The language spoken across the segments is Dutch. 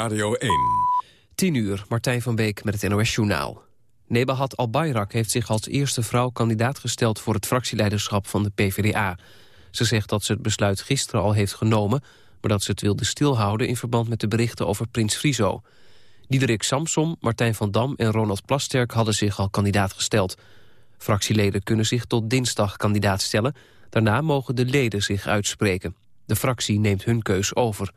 Radio 1. 10 uur, Martijn van Beek met het NOS-journaal. Nebahat Al-Bayrak heeft zich als eerste vrouw kandidaat gesteld... voor het fractieleiderschap van de PvdA. Ze zegt dat ze het besluit gisteren al heeft genomen... maar dat ze het wilde stilhouden in verband met de berichten over Prins Frizo. Diederik Samsom, Martijn van Dam en Ronald Plasterk... hadden zich al kandidaat gesteld. Fractieleden kunnen zich tot dinsdag kandidaat stellen. Daarna mogen de leden zich uitspreken. De fractie neemt hun keus over...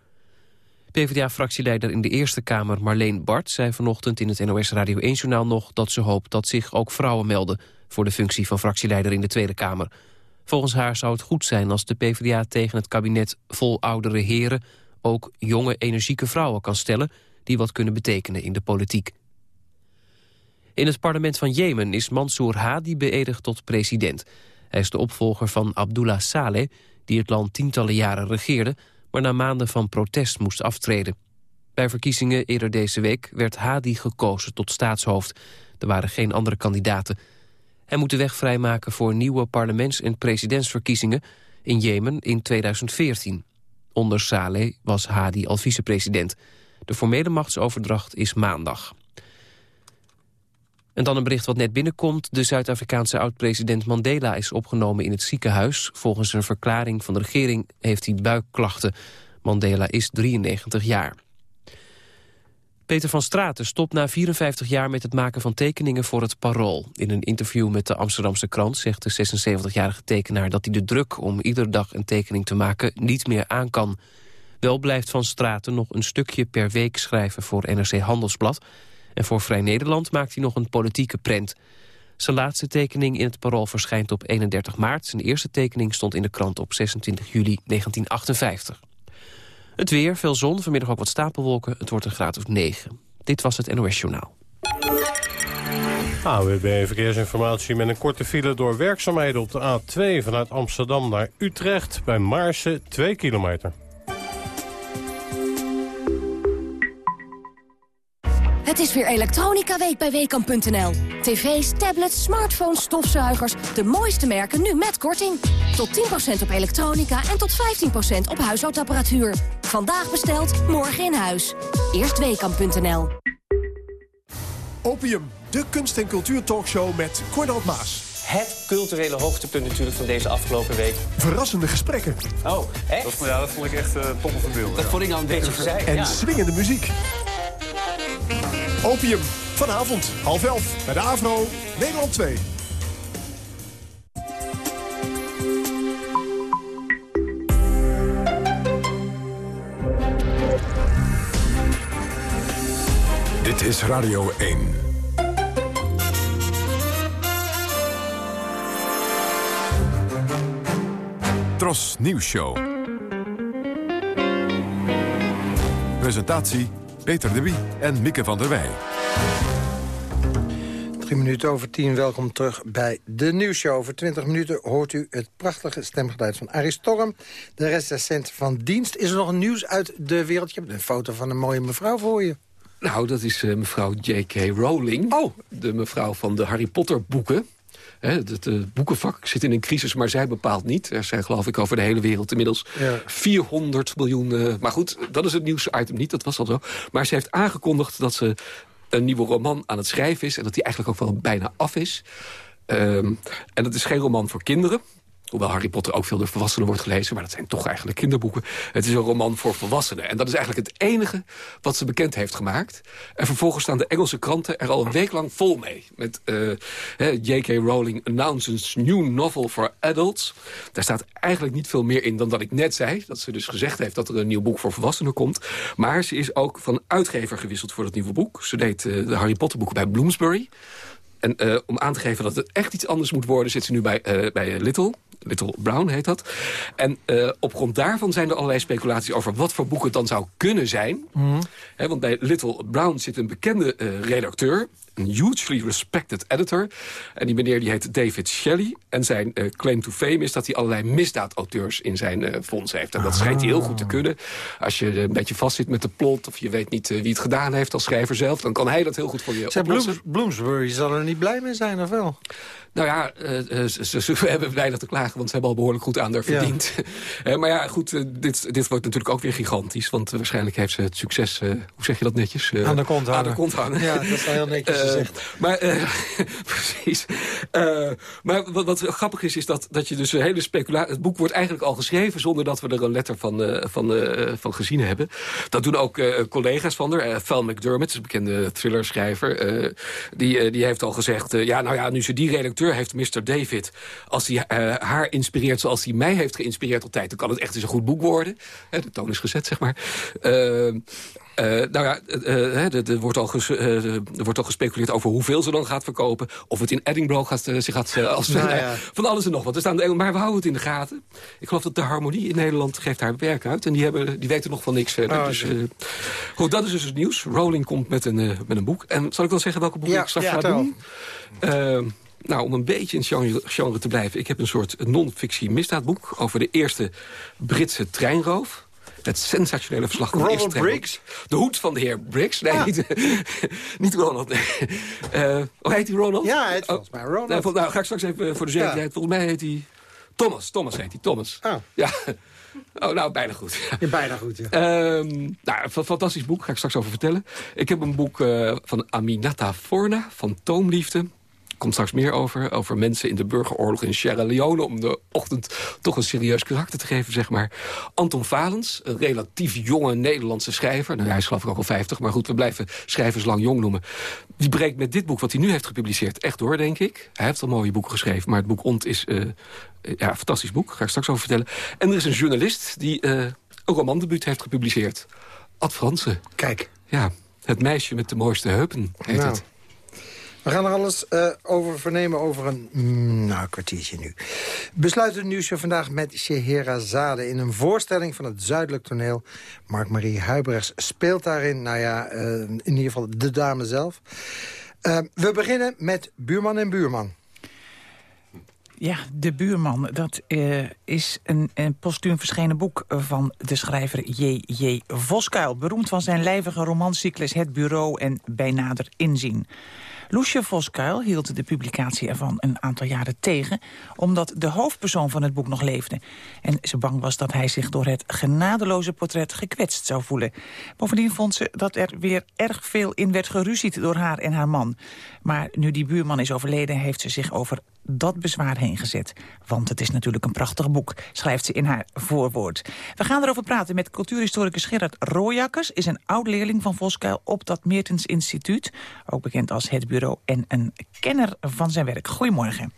PvdA-fractieleider in de Eerste Kamer Marleen Bart zei vanochtend in het NOS Radio 1-journaal nog dat ze hoopt dat zich ook vrouwen melden voor de functie van fractieleider in de Tweede Kamer. Volgens haar zou het goed zijn als de PvdA tegen het kabinet vol oudere heren ook jonge energieke vrouwen kan stellen die wat kunnen betekenen in de politiek. In het parlement van Jemen is Mansour Hadi beëdigd tot president. Hij is de opvolger van Abdullah Saleh, die het land tientallen jaren regeerde maar na maanden van protest moest aftreden. Bij verkiezingen eerder deze week werd Hadi gekozen tot staatshoofd. Er waren geen andere kandidaten. Hij moet de weg vrijmaken voor nieuwe parlements- en presidentsverkiezingen in Jemen in 2014. Onder Saleh was Hadi al vicepresident. De formele machtsoverdracht is maandag. En dan een bericht wat net binnenkomt. De Zuid-Afrikaanse oud-president Mandela is opgenomen in het ziekenhuis. Volgens een verklaring van de regering heeft hij buikklachten. Mandela is 93 jaar. Peter van Straten stopt na 54 jaar met het maken van tekeningen voor het Parool. In een interview met de Amsterdamse krant zegt de 76-jarige tekenaar... dat hij de druk om iedere dag een tekening te maken niet meer aan kan. Wel blijft Van Straten nog een stukje per week schrijven voor NRC Handelsblad... En voor Vrij Nederland maakt hij nog een politieke prent. Zijn laatste tekening in het Parool verschijnt op 31 maart. Zijn eerste tekening stond in de krant op 26 juli 1958. Het weer, veel zon, vanmiddag ook wat stapelwolken. Het wordt een graad of 9. Dit was het NOS Journaal. AWB Verkeersinformatie met een korte file door werkzaamheden op de A2... vanuit Amsterdam naar Utrecht bij Maarsen 2 kilometer. Het is weer Elektronica Week bij Weekamp.nl. TV's, tablets, smartphones, stofzuigers. De mooiste merken nu met korting. Tot 10% op elektronica en tot 15% op huishoudapparatuur. Vandaag besteld, morgen in huis. Eerst Weekamp.nl. Opium, de kunst- en cultuurtalkshow met Cornald Maas. Het culturele hoogtepunt natuurlijk van deze afgelopen week. Verrassende gesprekken. Oh, echt? Dat, ja, dat vond ik echt uh, top of beeld. Dat vond ik nou een beetje verzeild. En ja. swingende muziek. Opium, vanavond, half elf, bij de AVRO, Nederland 2. Dit is Radio 1. Tros Nieuws Show. Presentatie Peter de Wie en Mieke van der Wij. Drie minuten over tien, welkom terug bij de nieuwsshow. Over twintig minuten hoort u het prachtige stemgeluid van Arie Storm. De recensent van dienst. Is er nog een nieuws uit de wereld? Je hebt een foto van een mooie mevrouw voor je. Nou, dat is uh, mevrouw J.K. Rowling. Oh. De mevrouw van de Harry Potter boeken. He, het uh, boekenvak zit in een crisis, maar zij bepaalt niet. Er zijn geloof ik over de hele wereld inmiddels ja. 400 miljoen... Uh, maar goed, dat is het nieuwsitem niet, dat was al zo. Maar ze heeft aangekondigd dat ze een nieuwe roman aan het schrijven is... en dat die eigenlijk ook wel bijna af is. Um, en dat is geen roman voor kinderen. Hoewel Harry Potter ook veel door volwassenen wordt gelezen... maar dat zijn toch eigenlijk kinderboeken. Het is een roman voor volwassenen. En dat is eigenlijk het enige wat ze bekend heeft gemaakt. En vervolgens staan de Engelse kranten er al een week lang vol mee. Met uh, J.K. Rowling announces new novel for adults. Daar staat eigenlijk niet veel meer in dan dat ik net zei. Dat ze dus gezegd heeft dat er een nieuw boek voor volwassenen komt. Maar ze is ook van uitgever gewisseld voor dat nieuwe boek. Ze deed uh, de Harry Potter boeken bij Bloomsbury. En uh, om aan te geven dat het echt iets anders moet worden... zit ze nu bij, bij Little. Little Brown heet dat. En uh, op grond daarvan zijn er allerlei speculaties... over wat voor boek het dan zou kunnen zijn. Mm. He, want bij Little Brown zit een bekende redacteur... een hugely respected editor. En die meneer die heet David Shelley. En zijn uh, claim to fame is dat hij allerlei misdaadauteurs in zijn fonds heeft. En dat schijnt hij heel goed te kunnen. Als je een beetje vastzit met de plot... of je weet niet wie het gedaan heeft als schrijver zelf... dan kan hij dat heel goed voor je Zijn oplossen. Blooms, Bloomsbury zal er niet blij mee zijn, of wel? Nou ja, uh, ze, ze, hebben weinig te klagen, want ze hebben al behoorlijk goed aan haar verdiend. Ja. maar ja, goed, dit, dit wordt natuurlijk ook weer gigantisch. Want waarschijnlijk heeft ze het succes, hoe zeg je dat netjes? aan de kont hangen. Aan de kont hangen. Ja, dat is wel heel netjes gezegd. Maar, precies. maar wat, wat, grappig is, is dat, dat je dus een hele speculatie... Het boek wordt eigenlijk al geschreven zonder dat we er een letter van, van, van gezien hebben. Dat doen ook collega's van haar. Val McDermott, een bekende thrillerschrijver. die, die heeft al gezegd, ja, nou ja, nu ze die redacteur heeft, Mr. David... als hij uh, haar inspireert zoals hij mij heeft geïnspireerd altijd... dan kan het echt eens een goed boek worden. He, de toon is gezet, zeg maar. Uh, Uh, nou ja, er, wordt al uh, er wordt al gespeculeerd over hoeveel ze dan gaat verkopen. Of het in Edinburgh gaat, zich gaat... als, nou, ja. Van alles en nog wat. Er staan, maar we houden het in de gaten. Ik geloof dat de Harmonie in Nederland geeft haar werk uit. En die, hebben, die weten nog van niks verder. Oh, dus, goed, dat is dus het nieuws. Rowling komt met een, met een boek. En zal ik wel zeggen welke boek ja, ik straks ja, ga doen? Nou, om een beetje in het genre, genre te blijven. Ik heb een soort non-fictie misdaadboek over de eerste Britse treinroof. Het sensationele verslag van de Ronald Briggs? De hoed van de heer Briggs. Nee, Ah. niet, niet Ronald. Nee. Uh, oh, heet hij Ronald? Ja, hij heet volgens mij Ronald. Nou, nou, ga ik straks even voor de zekerheid. Volgens mij heet hij Thomas. Thomas heet hij, Thomas. Oh. Ja. Oh, nou, bijna goed. Ja, bijna goed, ja. Ehm, nou, een fantastisch boek, ga ik straks over vertellen. Ik heb een boek eh, van Aminata Forna, van Toomliefde. Komt straks meer over. Over mensen in de burgeroorlog in Sierra Leone. Om de ochtend toch een serieus karakter te geven, zeg maar. Anton Valens, een relatief jonge Nederlandse schrijver. Nou, hij is geloof ik ook al 50, maar goed, we blijven schrijvers lang jong noemen. Die breekt met dit boek, wat hij nu heeft gepubliceerd, echt door, denk ik. Hij heeft al mooie boeken geschreven, maar het boek Ont is... Uh, ja, een fantastisch boek, ga ik straks over vertellen. En er is een journalist die uh, een romandebuut heeft gepubliceerd. Ad Fransen. Kijk. Ja, het meisje met de mooiste heupen heet Nou. het. We gaan er alles uh, over vernemen over een mm, nou, kwartiertje nu. Besluiten het nieuwsje vandaag met Scheherazade... in een voorstelling van het Zuidelijk Toneel. Mark-Marie Huibrechts speelt daarin, nou ja, uh, in ieder geval de dame zelf. Uh, we beginnen met Buurman en Buurman. Ja, De Buurman. Dat is een, een postuum verschenen boek van de schrijver J.J. Voskuil. Beroemd van zijn lijvige romancyclus Het Bureau en Bij Nader Inzien. Loesje Voskuil hield de publicatie ervan een aantal jaren tegen... omdat de hoofdpersoon van het boek nog leefde. En ze bang was dat hij zich door het genadeloze portret gekwetst zou voelen. Bovendien vond ze dat er weer erg veel in werd geruzied door haar en haar man. Maar nu die buurman is overleden, heeft ze zich over dat bezwaar heen gezet. Want het is natuurlijk een prachtig boek, schrijft ze in haar voorwoord. We gaan erover praten met cultuurhistoricus Gerard Rooijakkers... is een oud-leerling van Voskuil op dat Meertens Instituut. Ook bekend als het bureau en een kenner van zijn werk. Goedemorgen.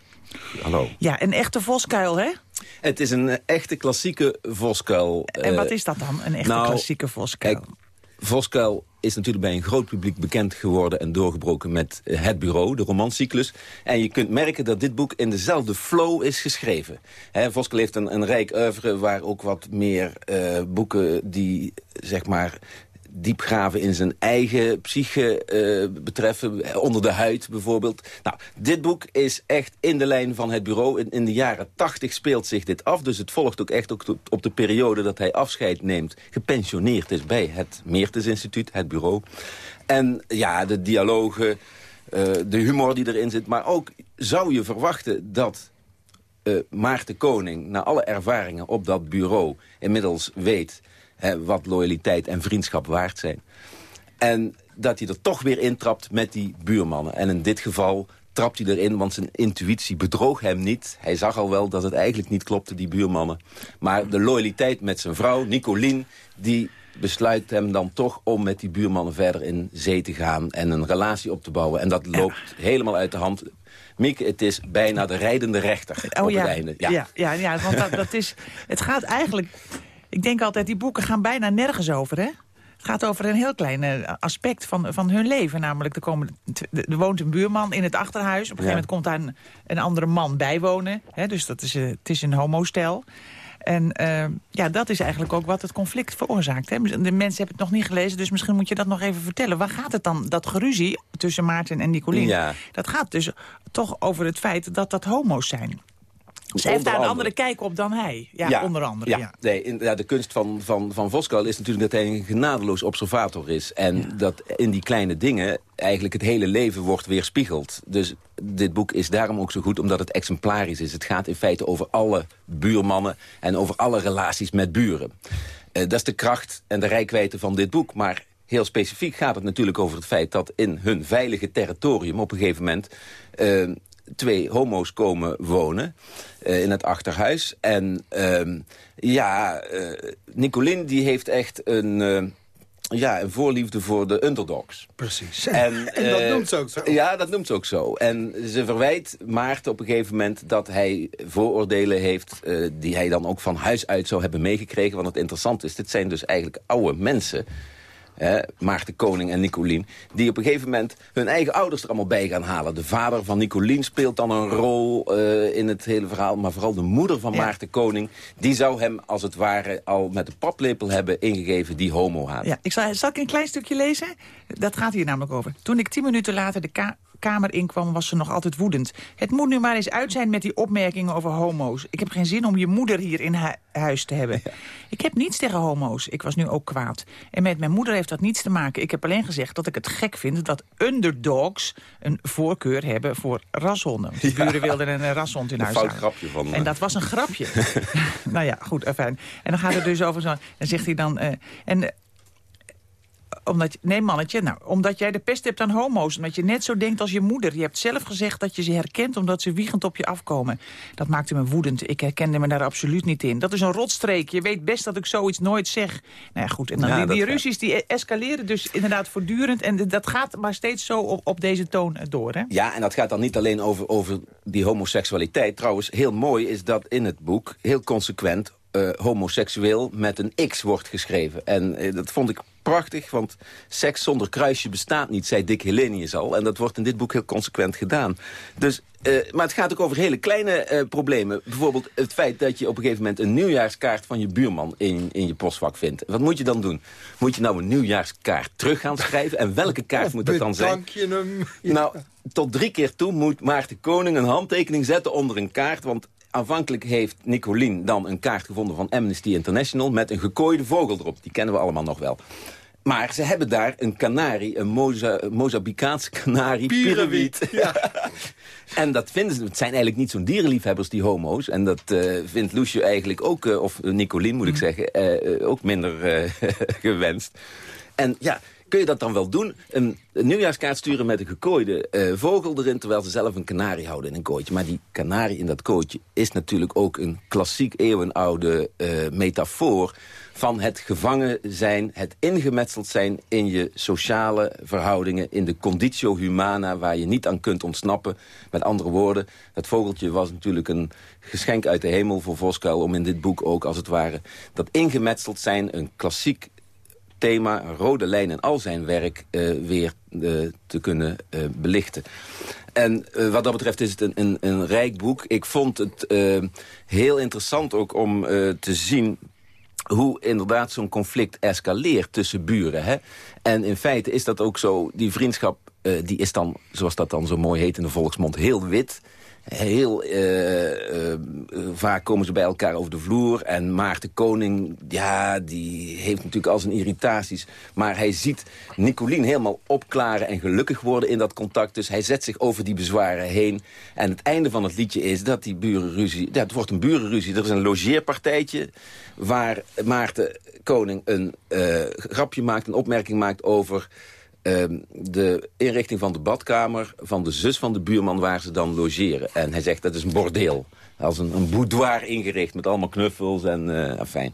Hallo. Ja, een echte Voskuil, hè? Het is een echte klassieke Voskuil. En wat is dat dan, een echte nou, klassieke Voskuil? Kijk, Voskuil is natuurlijk bij een groot publiek bekend geworden... en doorgebroken met Het Bureau, de romancyclus. En je kunt merken dat dit boek in dezelfde flow is geschreven. He, Voskuil heeft een, een rijk oeuvre waar ook wat meer uh, boeken... die, zeg maar diepgraven in zijn eigen psyche uh, betreffen. Onder de huid bijvoorbeeld. Nou, dit boek is echt in de lijn van het bureau. In, de jaren tachtig speelt zich dit af. Dus het volgt ook echt ook op de periode dat hij afscheid neemt. Gepensioneerd is bij het Meertens Instituut, het bureau. En ja, de dialogen, uh, de humor die erin zit. Maar ook zou je verwachten dat uh, Maarten Koning... na alle ervaringen op dat bureau inmiddels weet Hè, wat loyaliteit en vriendschap waard zijn. En dat hij er toch weer intrapt met die buurmannen. En in dit geval trapt hij erin, want zijn intuïtie bedroog hem niet. Hij zag al wel dat het eigenlijk niet klopte, die buurmannen. Maar de loyaliteit met zijn vrouw, Nicolien... die besluit hem dan toch om met die buurmannen verder in zee te gaan... en een relatie op te bouwen. En dat loopt ja. helemaal uit de hand. Mieke, het is bijna de rijdende rechter oh, op ja. het einde. Ja, ja, ja, ja want dat, dat is... Het gaat eigenlijk... Ik denk altijd, die boeken gaan bijna nergens over, hè? Het gaat over een heel klein uh, aspect van, van hun leven. Namelijk, er, komen, er woont een buurman in het achterhuis. Op een gegeven moment komt daar een, een andere man bijwonen. Hè, dus dat is, uh, het is een homostel. En eh, ja, dat is eigenlijk ook wat het conflict veroorzaakt. Hè? De mensen hebben het nog niet gelezen, dus misschien moet je dat nog even vertellen. Waar gaat het dan, dat geruzie tussen Maarten en Nicolien? Ja. Dat gaat dus toch over het feit dat dat homo's zijn. Ze heeft daar een andere. andere kijk op dan hij. Ja, onder andere. Ja. Ja. Nee, in, ja, de kunst van, van, van Voskuil is natuurlijk dat hij een genadeloos observator is. En dat in die kleine dingen eigenlijk het hele leven wordt weerspiegeld. Dus dit boek is daarom ook zo goed, omdat het exemplarisch is. Het gaat in feite over alle buurmannen en over alle relaties met buren. Eh, dat is de kracht en de rijkwijde van dit boek. Maar heel specifiek gaat het natuurlijk over het feit dat in hun veilige territorium op een gegeven moment... eh, twee homo's komen wonen eh, in het achterhuis. En ehm, ja, Nicolien die heeft echt een, eh, ja, een voorliefde voor de underdogs. Precies. En, En dat noemt ze ook zo. Ja, dat noemt ze ook zo. En ze verwijt Maarten op een gegeven moment dat hij vooroordelen heeft... die hij dan ook van huis uit zou hebben meegekregen. Want het interessant is, dit zijn dus eigenlijk oude mensen... hè, Maarten Koning en Nicolien... die op een gegeven moment hun eigen ouders er allemaal bij gaan halen. De vader van Nicolien speelt dan een rol eh, in het hele verhaal... maar vooral de moeder van Ja. Maarten Koning... die zou hem als het ware al met de paplepel hebben ingegeven... die homo haat. Ja, ik zal, zal ik een klein stukje lezen? Dat gaat hier namelijk over. Toen ik tien minuten later de ka- kamer inkwam, was ze nog altijd woedend. Het moet nu maar eens uit zijn met die opmerkingen over homo's. Ik heb geen zin om je moeder hier in hu- huis te hebben. Ik heb niets tegen homo's. Ik was nu ook kwaad. En met mijn moeder heeft dat niets te maken. Ik heb alleen gezegd dat ik het gek vind dat underdogs een voorkeur hebben voor rashonden. De buren wilden een eh, rashond in Een huis fout houden. grapje van... En eh, dat was een grapje. nou ja, goed, fijn. En dan gaat het dus over zo. Dan zegt hij dan. eh, en, omdat, nee, mannetje, nou, omdat jij de pest hebt aan homo's. Omdat je net zo denkt als je moeder. Je hebt zelf gezegd dat je ze herkent omdat ze wiegend op je afkomen. Dat maakte me woedend. Ik herkende me daar absoluut niet in. Dat is een rotstreek. Je weet best dat ik zoiets nooit zeg. Nou ja, goed. En dan Ja, die, ruzies die escaleren dus inderdaad voortdurend. En dat gaat maar steeds zo op, op deze toon eh, door, hè? Ja, en dat gaat dan niet alleen over, over die homoseksualiteit. Trouwens, heel mooi is dat in het boek heel consequent eh, homoseksueel met een X wordt geschreven. En eh, dat vond ik prachtig, want seks zonder kruisje bestaat niet, zei Dick Helenius al. En dat wordt in dit boek heel consequent gedaan. Dus, eh, maar het gaat ook over hele kleine problemen. Bijvoorbeeld het feit dat je op een gegeven moment een nieuwjaarskaart van je buurman in, in je postvak vindt. Wat moet je dan doen? Moet je nou een nieuwjaarskaart terug gaan schrijven? En welke kaart moet dat dan zijn? Je hem. Nou, tot drie keer toe moet Maarten Koning een handtekening zetten onder een kaart. Want aanvankelijk heeft Nicolien dan een kaart gevonden van Amnesty International... met een gekooide vogel erop. Die kennen we allemaal nog wel. Maar ze hebben daar een kanarie, een Moza Mozambicaanse kanarie, Pierewiet, pierewiet. en dat vinden ze, het zijn eigenlijk niet zo'n dierenliefhebbers, die homo's. En dat eh, vindt Loesje eigenlijk ook, eh, of Nicolien moet ik zeggen, eh, ook minder gewenst. En ja, kun je dat dan wel doen? Een, nieuwjaarskaart sturen met een gekooide eh, vogel erin... terwijl ze zelf een kanarie houden in een kooitje. Maar die kanarie in dat kooitje is natuurlijk ook een klassiek eeuwenoude eh, metafoor... van het gevangen zijn, het ingemetseld zijn in je sociale verhoudingen... in de conditio humana, waar je niet aan kunt ontsnappen. Met andere woorden, dat vogeltje was natuurlijk een geschenk uit de hemel voor Voskuil... om in dit boek ook, als het ware, dat ingemetseld zijn... een klassiek thema, een rode lijn in al zijn werk eh, weer eh, te kunnen eh, belichten. En wat dat betreft is het een, een, een rijk boek. Ik vond het heel interessant ook om te zien hoe inderdaad zo'n conflict escaleert tussen buren. Hè? En in feite is dat ook zo, die vriendschap die is dan, zoals dat dan zo mooi heet in de volksmond, heel wit. Heel eh, eh, vaak komen ze bij elkaar over de vloer. En Maarten Koning, ja, die heeft natuurlijk al zijn irritaties. Maar hij ziet Nicolien helemaal opklaren en gelukkig worden in dat contact. Dus hij zet zich over die bezwaren heen. En het einde van het liedje is dat die burenruzie... Ja, het wordt een burenruzie. Er is een logeerpartijtje waar Maarten Koning een eh, grapje maakt, een opmerking maakt over... ehm, de inrichting van de badkamer van de zus van de buurman waar ze dan logeren. En hij zegt dat is een bordeel. Als een, een boudoir ingericht met allemaal knuffels en afijn.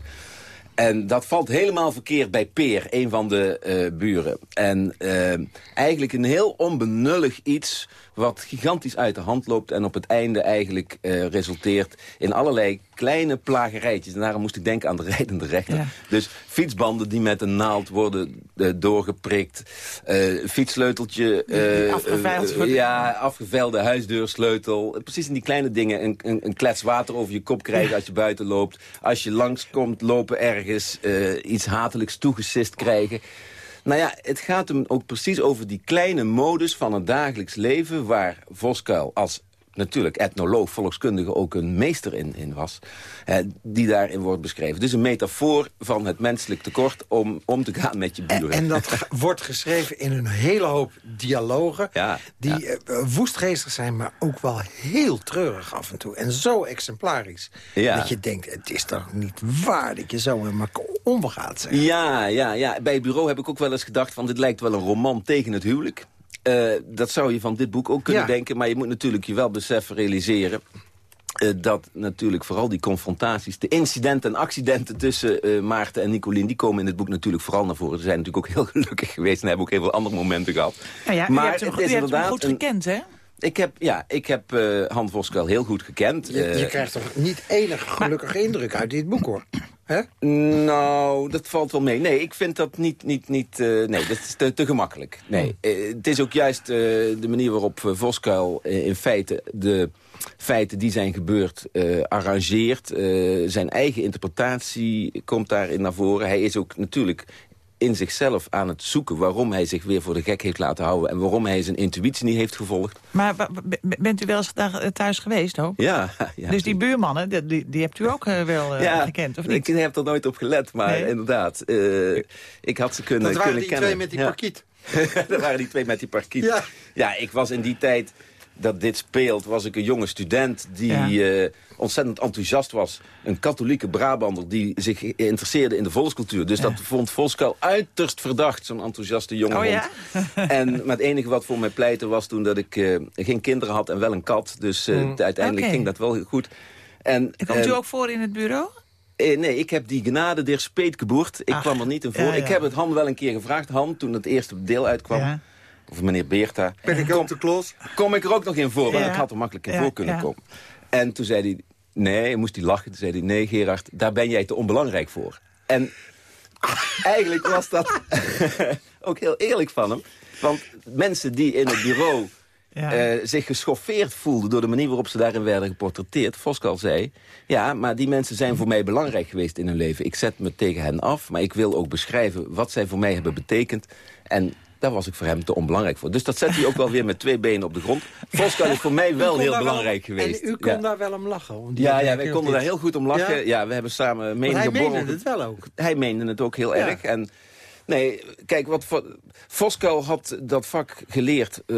En dat valt helemaal verkeerd bij Peer, een van de eh, buren. En eh, eigenlijk een heel onbenullig iets wat gigantisch uit de hand loopt... en op het einde eigenlijk eh, resulteert in allerlei kleine plagerijtjes. En daarom moest ik denken aan de rijdende rechter. Ja. Dus fietsbanden die met een naald worden eh, doorgeprikt. eh fietssleuteltje. afgeveild worden. ja, afgeveilde huisdeursleutel. Precies in die kleine dingen. Een, een, een klets water over je kop krijgen als je buiten loopt. Als je langskomt lopen ergens. iets hatelijks toegesist krijgen. Nou ja, het gaat hem ook precies over die kleine modus van het dagelijks leven... waar Voskuil als natuurlijk etnoloog, volkskundige ook een meester in, in was... eh, die daarin wordt beschreven. Dus een metafoor van het menselijk tekort om om te gaan met je En, buren. en dat wordt geschreven in een hele hoop dialogen... Ja, die ja. eh, woestgeestig zijn, maar ook wel heel treurig af en toe. En zo exemplarisch. Ja. Dat je denkt, het is toch niet waar dat je zo elkaar omgaat. Zeg. Ja, ja, ja, bij het bureau heb ik ook wel eens gedacht... van dit lijkt wel een roman tegen het huwelijk. Eh, dat zou je van dit boek ook kunnen Ja. denken... maar je moet natuurlijk je wel beseffen, realiseren... eh, dat natuurlijk vooral die confrontaties, de incidenten en accidenten tussen eh, Maarten en Nicolien, die komen in het boek natuurlijk vooral naar voren. Ze zijn natuurlijk ook heel gelukkig geweest en hebben ook heel veel andere momenten gehad. Nou ja, maar je hebt hem, het je is hebt hem inderdaad goed een- gekend, hè? Ik heb, ja, ik heb eh Han Voskuil heel goed gekend. Je, je krijgt toch niet enig gelukkige indruk uit dit boek, hoor. Hè? Nou, dat valt wel mee. Nee, ik vind dat niet... niet, niet eh, nee, dat is te, te gemakkelijk. Nee, eh, het is ook juist eh, de manier waarop Voskuil in feite... de feiten die zijn gebeurd arrangeert. Zijn eigen interpretatie komt daarin naar voren. Hij is ook natuurlijk in zichzelf aan het zoeken... waarom hij zich weer voor de gek heeft laten houden... en waarom hij zijn intuïtie niet heeft gevolgd. Maar bent u wel eens daar eh, thuis geweest, hoop? Ja, ja. dus die buurmannen, die, die, die hebt u ook eh, wel eh, gekend, of niet? Ik heb er nooit op gelet, maar Nee? inderdaad. eh, ik had ze kunnen, Dat waren kunnen die kennen. twee met die Ja. parkiet. dat waren die twee met die parkiet. Ja. Ja. ik was in die tijd dat dit speelt, was ik een jonge student die eh, ontzettend enthousiast was. Een katholieke Brabander die zich interesseerde in de volkscultuur. Dus dat vond Voskuil uiterst verdacht, zo'n enthousiaste jonge Oh ja? En het enige wat voor mij pleitte was toen dat ik eh, geen kinderen had en wel een kat. Dus eh, uiteindelijk Oké. ging dat wel goed. En, Komt u ook voor in het bureau? eh, nee, ik heb die genade der speetgeboerd. Ik Ach, kwam er niet in voor. Ik heb het Han wel een keer gevraagd. Han, toen het eerste deel uitkwam. Of meneer Beerta. Ben ik ook de klos? Kom ik er ook nog in voor, want Ja. ik had er makkelijk in Ja, voor kunnen ja. komen. En toen zei hij, nee, moest hij lachen. Toen zei hij, nee Gerard, daar ben jij te onbelangrijk voor. En eigenlijk was dat ook heel eerlijk van hem. Want mensen die in het bureau Ja. eh, zich geschoffeerd voelden... door de manier waarop ze daarin werden geportretteerd. Voskuil zei, ja, maar die mensen zijn voor mij belangrijk geweest in hun leven. Ik zet me tegen hen af, maar ik wil ook beschrijven... wat zij voor mij hebben betekend. En daar was ik voor hem te onbelangrijk voor. Dus dat zet hij ook wel weer met twee benen op de grond. Voskuil is voor mij wel heel belangrijk geweest. En u kon Ja. daar wel om lachen? Ja, ja, wij konden daar heel goed om lachen. Ja? Ja, we hebben samen menige hij meende het wel ook. Hij meende het ook heel erg. En nee, kijk, wat Vo- Voskuil had dat vak geleerd, eh,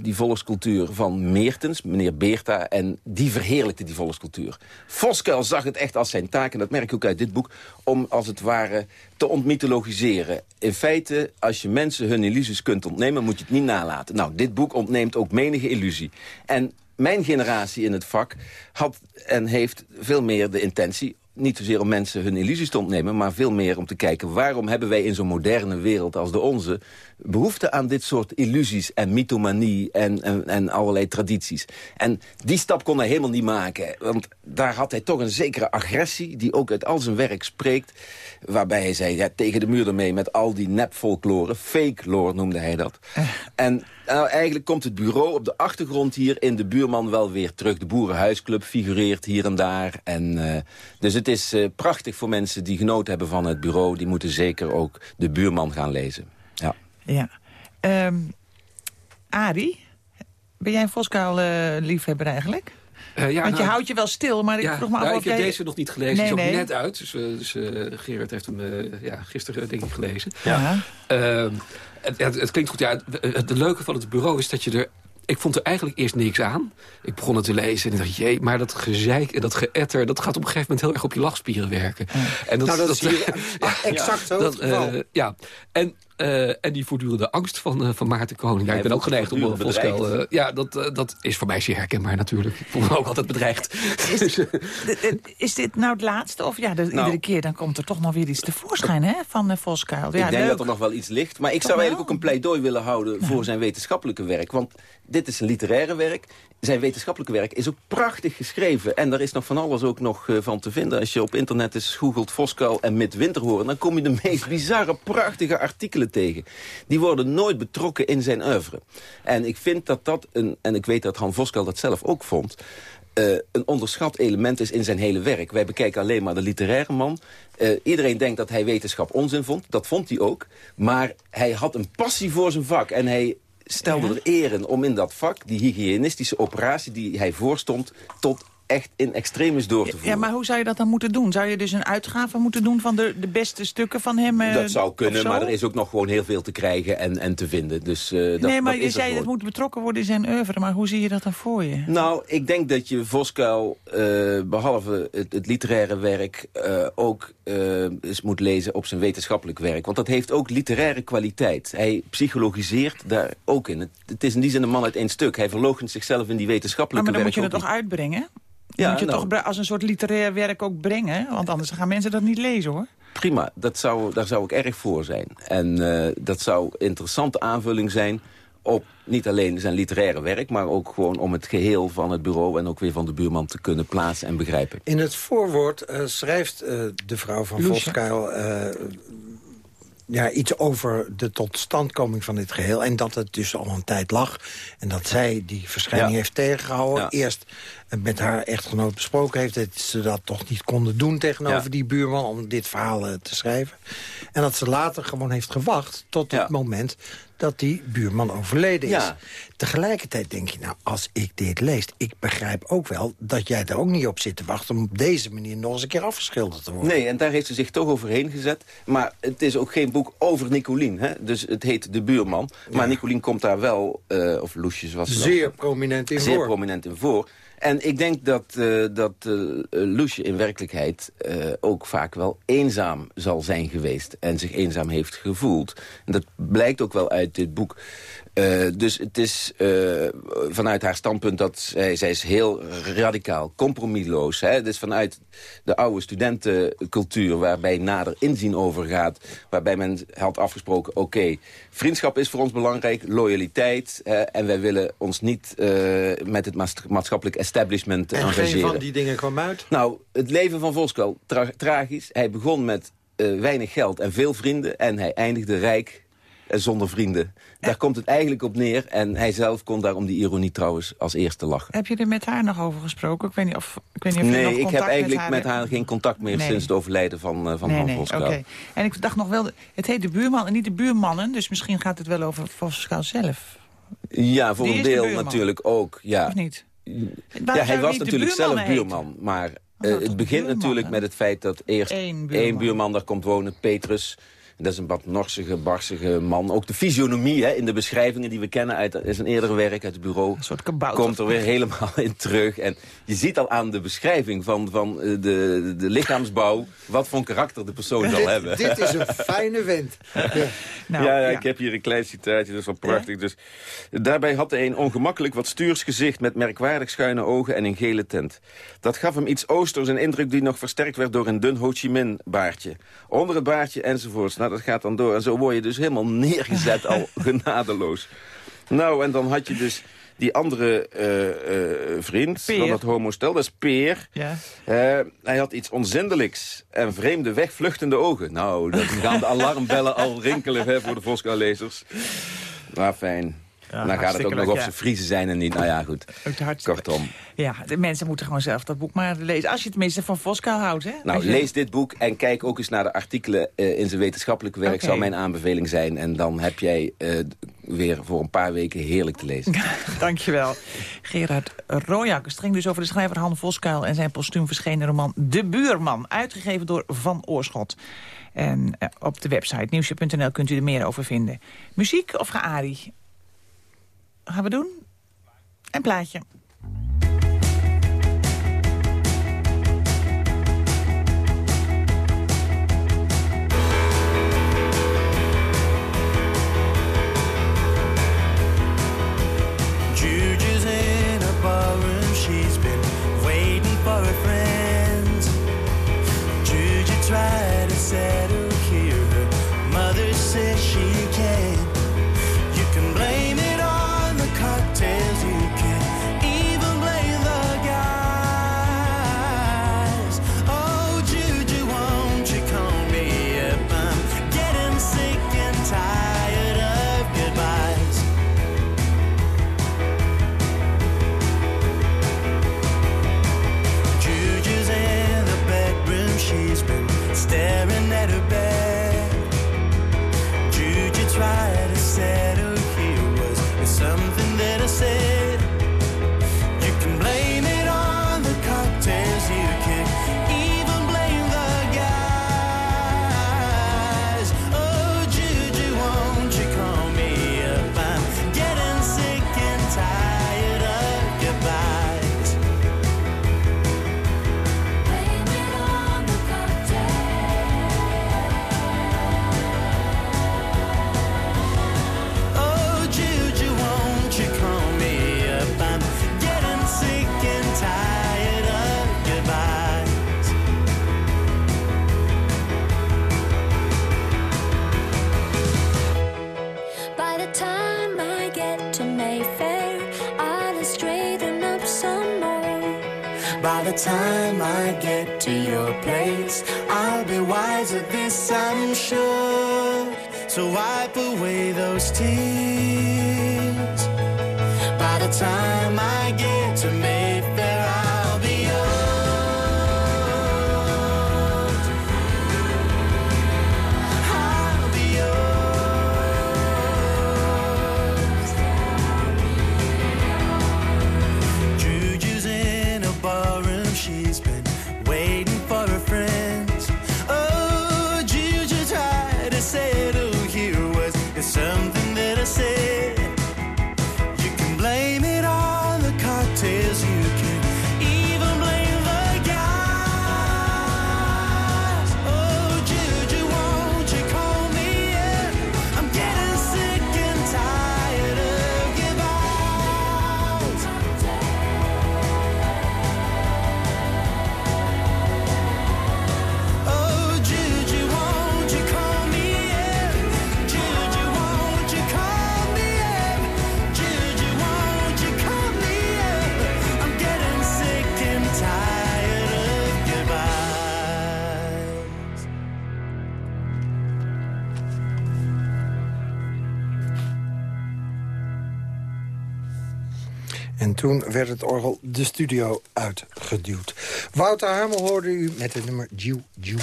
die volkscultuur van Meertens, meneer Beerta, en die verheerlijkte die volkscultuur. Voskuil zag het echt als zijn taak, en dat merk ik ook uit dit boek, om als het ware te ontmythologiseren. In feite, als je mensen hun illusies kunt ontnemen, moet je het niet nalaten. Nou, dit boek ontneemt ook menige illusie. En mijn generatie in het vak had en heeft veel meer de intentie niet zozeer om mensen hun illusies te ontnemen... maar veel meer om te kijken waarom hebben wij in zo'n moderne wereld als de onze... behoefte aan dit soort illusies en mythomanie en, en, en allerlei tradities. En die stap kon hij helemaal niet maken. Want daar had hij toch een zekere agressie die ook uit al zijn werk spreekt... waarbij hij zei, ja, tegen de muur ermee met al die nep-folklore. Fake lore noemde hij dat. En nou, eigenlijk komt het bureau op de achtergrond hier in de buurman wel weer terug. De Boerenhuisclub figureert hier en daar. En, eh, dus het is eh, prachtig voor mensen die genoten hebben van het bureau. Die moeten zeker ook de buurman gaan lezen. Ja. Ja. Ehm Arie, ben jij een Voskuil-liefhebber eigenlijk? Eh, ja, Want je nou, houdt je wel stil, maar ik ja, vroeg me af nou, ik heb jij... deze nog niet gelezen. Nee, Die is ook nee. net uit. Dus, dus eh, Gerard heeft hem eh, ja, gisteren denk ik gelezen. Ja. Het, het, het klinkt goed. Ja, het, het leuke van het bureau is dat je er... Ik vond er eigenlijk eerst niks aan. Ik begon het te lezen en ik dacht, jee, maar dat gezeik en dat geëtter... dat gaat op een gegeven moment heel erg op je lachspieren werken. En Nou, dat is hier exact zo dat, eh, ja, en, eh, en die voortdurende angst van, eh, van Maarten Koning. Ja, ik ben ook geneigd om een voortdurend Voskuil... bedreigd. eh, ja, dat, eh, dat is voor mij zeer herkenbaar natuurlijk. Ik voel me ook altijd bedreigd. Dus, eh, D- d- Is dit nou het laatste? Of ja, Nou. iedere keer dan komt er toch nog weer iets tevoorschijn hè, van uh, Voskuil. Ja, ik denk leuk. dat er nog wel iets ligt. Maar ik Toch zou wel? eigenlijk ook een pleidooi willen houden voor zijn wetenschappelijke werk. Want dit is een literaire werk. zijn wetenschappelijke werk is ook prachtig geschreven. En daar is nog van alles ook nog eh, van te vinden. Als je op internet eens googelt Voskuil en Midwinterhoorn... dan kom je de meest bizarre, prachtige artikelen tegen. Die worden nooit betrokken in zijn oeuvre. En ik vind dat dat, een, en ik weet dat Han Voskuil dat zelf ook vond... Uh, een onderschat element is in zijn hele werk. Wij bekijken alleen maar de literaire man. Uh, iedereen denkt dat hij wetenschap onzin vond. Dat vond hij ook. Maar hij had een passie voor zijn vak. En hij stelde er eren om in dat vak... die hygiënistische operatie die hij voorstond... tot echt in extremis door te voeren. Ja, maar hoe zou je dat dan moeten doen? Zou je dus een uitgave moeten doen van de, de beste stukken van hem? Uh, dat zou kunnen, maar er is ook nog gewoon heel veel te krijgen en, en te vinden. Dus, uh, dat, nee, maar dat je zei dat moet betrokken worden in zijn oeuvre. Maar hoe zie je dat dan voor je? Nou, ik denk dat je Voskuil, uh, behalve het, het, literaire werk... ook eens moet lezen op zijn wetenschappelijk werk. Want dat heeft ook literaire kwaliteit. Hij psychologiseert daar ook in. Het, het is in die zin een man uit één stuk. Hij verloochent zichzelf in die wetenschappelijke maar, maar werk dan moet je het toch uitbrengen? Ja, moet je nou, toch als een soort literair werk ook brengen? Want anders gaan mensen dat niet lezen, hoor. Prima, dat zou, daar zou ik erg voor zijn. En uh, dat zou interessante aanvulling zijn op niet alleen zijn literaire werk... maar ook gewoon om het geheel van het bureau... en ook weer van de buurman te kunnen plaatsen en begrijpen. In het voorwoord uh, schrijft uh, de vrouw van Voskuil ja, iets over de totstandkoming van dit geheel. En dat het dus al een tijd lag. En dat zij die verschijning ja. heeft tegengehouden. Ja. Eerst met haar echtgenoot besproken heeft... dat ze dat toch niet konden doen tegenover ja. die buurman... om dit verhaal uh, te schrijven. En dat ze later gewoon heeft gewacht tot het moment dat die buurman overleden is. Ja. Tegelijkertijd denk je, nou, als ik dit lees... ik begrijp ook wel dat jij er ook niet op zit te wachten... om op deze manier nog eens een keer afgeschilderd te worden. Nee, en daar heeft ze zich toch overheen gezet. Maar het is ook geen boek over Nicolien. Hè? Dus het heet De Buurman. Maar. Nicolien komt daar wel, uh, of Loesjes was Zeer nog, prominent in zeer voor. prominent in voor. En ik denk dat, uh, dat uh, Loesje in werkelijkheid uh, ook vaak wel eenzaam zal zijn geweest. En zich eenzaam heeft gevoeld. En dat blijkt ook wel uit dit boek. Uh, dus het is uh, vanuit haar standpunt dat zij, zij is heel radicaal, compromisloos. Hè? Dus vanuit de oude studentencultuur waarbij nader inzien overgaat. Waarbij men had afgesproken, oké, okay, vriendschap is voor ons belangrijk, loyaliteit. Uh, en wij willen ons niet met het maatschappelijk establishment en engageren. En geen van die dingen kwam uit? Nou, het leven van Voskuil, tra tragisch. Hij begon met weinig geld en veel vrienden. En hij eindigde rijk zonder vrienden. Daar komt het eigenlijk op neer. En hij zelf kon daar om die ironie trouwens als eerste lachen. Heb je er met haar nog over gesproken? Ik weet niet of, ik weet niet of nee, je nog ik heb eigenlijk met met haar, geen contact meer Nee. sinds het overlijden van, uh, van nee, nee, oké. En ik dacht nog wel, het heet de buurman en niet de buurmannen. Dus misschien gaat het wel over Voskuil zelf. Ja, voor Die een de deel natuurlijk ook. Ja. Of niet? Ja, hij was natuurlijk zelf buurman. Maar eh, het begint natuurlijk met het feit dat eerst Eén buurman. één buurman daar komt wonen, Petrus. Dat is een wat norsige, barsige man. Ook de fysionomie hè, in de beschrijvingen die we kennen uit zijn eerdere werk uit het bureau... Een soort kabouter. komt er weer helemaal in terug. En je ziet al aan de beschrijving van, van eh, de, de lichaamsbouw... wat voor een karakter de persoon zal hebben. Dit is een fijne. Ja. Nou, ja, ja, ik heb hier een klein citaatje, dat is wel prachtig. Dus, daarbij had hij een ongemakkelijk wat stuurs gezicht... met merkwaardig schuine ogen en een gele tent. Dat gaf hem iets oosters, een indruk die nog versterkt werd... door een dun Ho Chi Minh baardje. Onder het baardje enzovoorts. Nou, dat gaat dan door. En zo word je dus helemaal neergezet al genadeloos. Nou, en dan had je dus die andere eh, eh, vriend Peer. van dat homostel, dat is Peer. Ja. Eh, hij had iets onzindelijks en vreemde wegvluchtende ogen. Nou, dan gaan de alarmbellen al rinkelen hè, voor de Voskuil-lezers. Nou, fijn. Ja, dan gaat het ook nog of ze Friese zijn en niet. Nou ja, goed. Kortom. Ja, de mensen moeten gewoon zelf dat boek maar lezen. Als je tenminste van Voskuil houdt, hè? Nou, lees dit boek en kijk ook eens naar de artikelen eh, in zijn wetenschappelijk werk. Oké. Zou mijn aanbeveling zijn. En dan heb jij eh, weer voor een paar weken heerlijk te lezen. Dankjewel. Gerard Royakkers. Het ging dus over de schrijver Han Voskuil... en zijn postuum verschenen roman De Buurman. Uitgegeven door Van Oorschot. En eh, op de website nieuwsje.nl kunt u er meer over vinden. Muziek of geari? Gaan we doen? Een plaatje. Juju's toen werd het orgel de studio uitgeduwd. Wouter Hamel hoorde u met het nummer Jew Jew.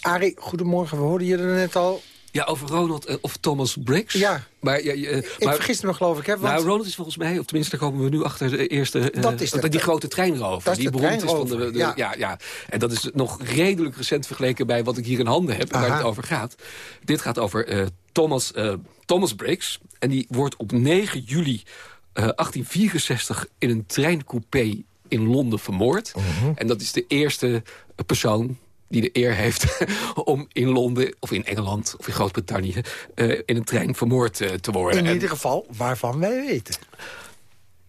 Arie, goedemorgen. We hoorden je er net al. Ja, over Ronald eh, of Thomas Briggs. Ja. Maar, ja, je, eh, Ik maar, vergiste me geloof ik. Hè, want Nou, Ronald is volgens mij, of tenminste daar komen we nu achter de eerste... eh, Dat is de- die grote is die de beroemd is van de, ja. ja. Ja, En dat is nog redelijk recent vergeleken bij wat ik hier in handen heb... en waar het over gaat. Dit gaat over Thomas, Thomas Briggs. En die wordt op 9 juli 1864 in een treincoupé in Londen vermoord. Mhm. En dat is de eerste persoon die de eer heeft om in Londen of in Engeland of in Groot-Brittannië... eh, in een trein vermoord eh, te worden. in ieder geval waarvan wij weten.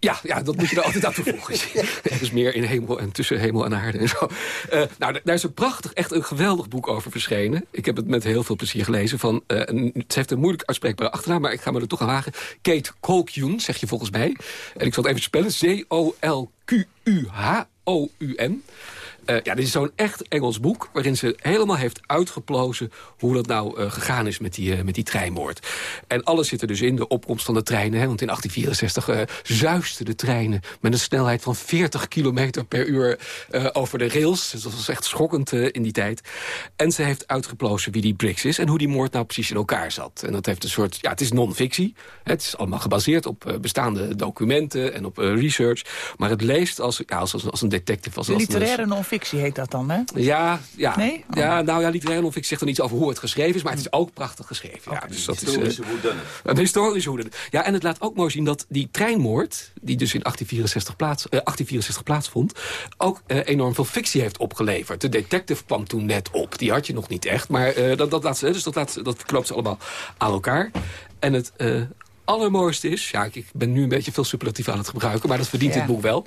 Ja, ja, dat moet je er altijd aan toevoegen. Er is meer in hemel en tussen hemel en aarde en zo. Eh, nou, da- daar is een prachtig, echt een geweldig boek over verschenen. Ik heb het met heel veel plezier gelezen. Van, eh, een- het heeft een moeilijk uitspreekbare achternaam, maar ik ga me er toch aan wagen. Kate Colquhoun, zeg je volgens mij. En ik zal het even spellen. C-O-L-Q-U-H-O-U-N. Eh, ja, dit is zo'n echt Engels boek... waarin ze helemaal heeft uitgeplozen hoe dat nou eh, gegaan is met die, eh, met die treinmoord. En alles zit er dus in, de opkomst van de treinen. Hè, want in 1864 eh zuisten de treinen met een snelheid van 40 kilometer per uur over de rails. Dus dat was echt schokkend in die tijd. En ze heeft uitgeplozen wie die Briggs is... en hoe die moord nou precies in elkaar zat. En dat heeft een soort... Ja, het is non-fictie. Het is allemaal gebaseerd op bestaande documenten en op research. Maar het leest als, ja, als, als, als een detective. Als, als Literaire non-fictie heet dat dan, hè? ja, ja. Nee? Oh. ja nou ja, literaire non-fictie zegt er iets over hoe het geschreven is... maar het is ook prachtig geschreven. Ja, dus dat Historische is, eh, whodunit. Een historische whodunit. Ja, en het laat ook mooi zien dat die treinmoord... die dus in 1864, plaats, eh, 1864 plaatsvond... ook eh, enorm veel fictie heeft opgeleverd. De detective kwam toen net op. Die had je nog niet echt. Maar eh, dat, dat, laat ze, dus dat, laat, dat verkloopt ze allemaal aan elkaar. En het... allermooiste is, ja, ik- ben nu een beetje veel superlatief aan het gebruiken... maar dat verdient Ja. dit boek wel,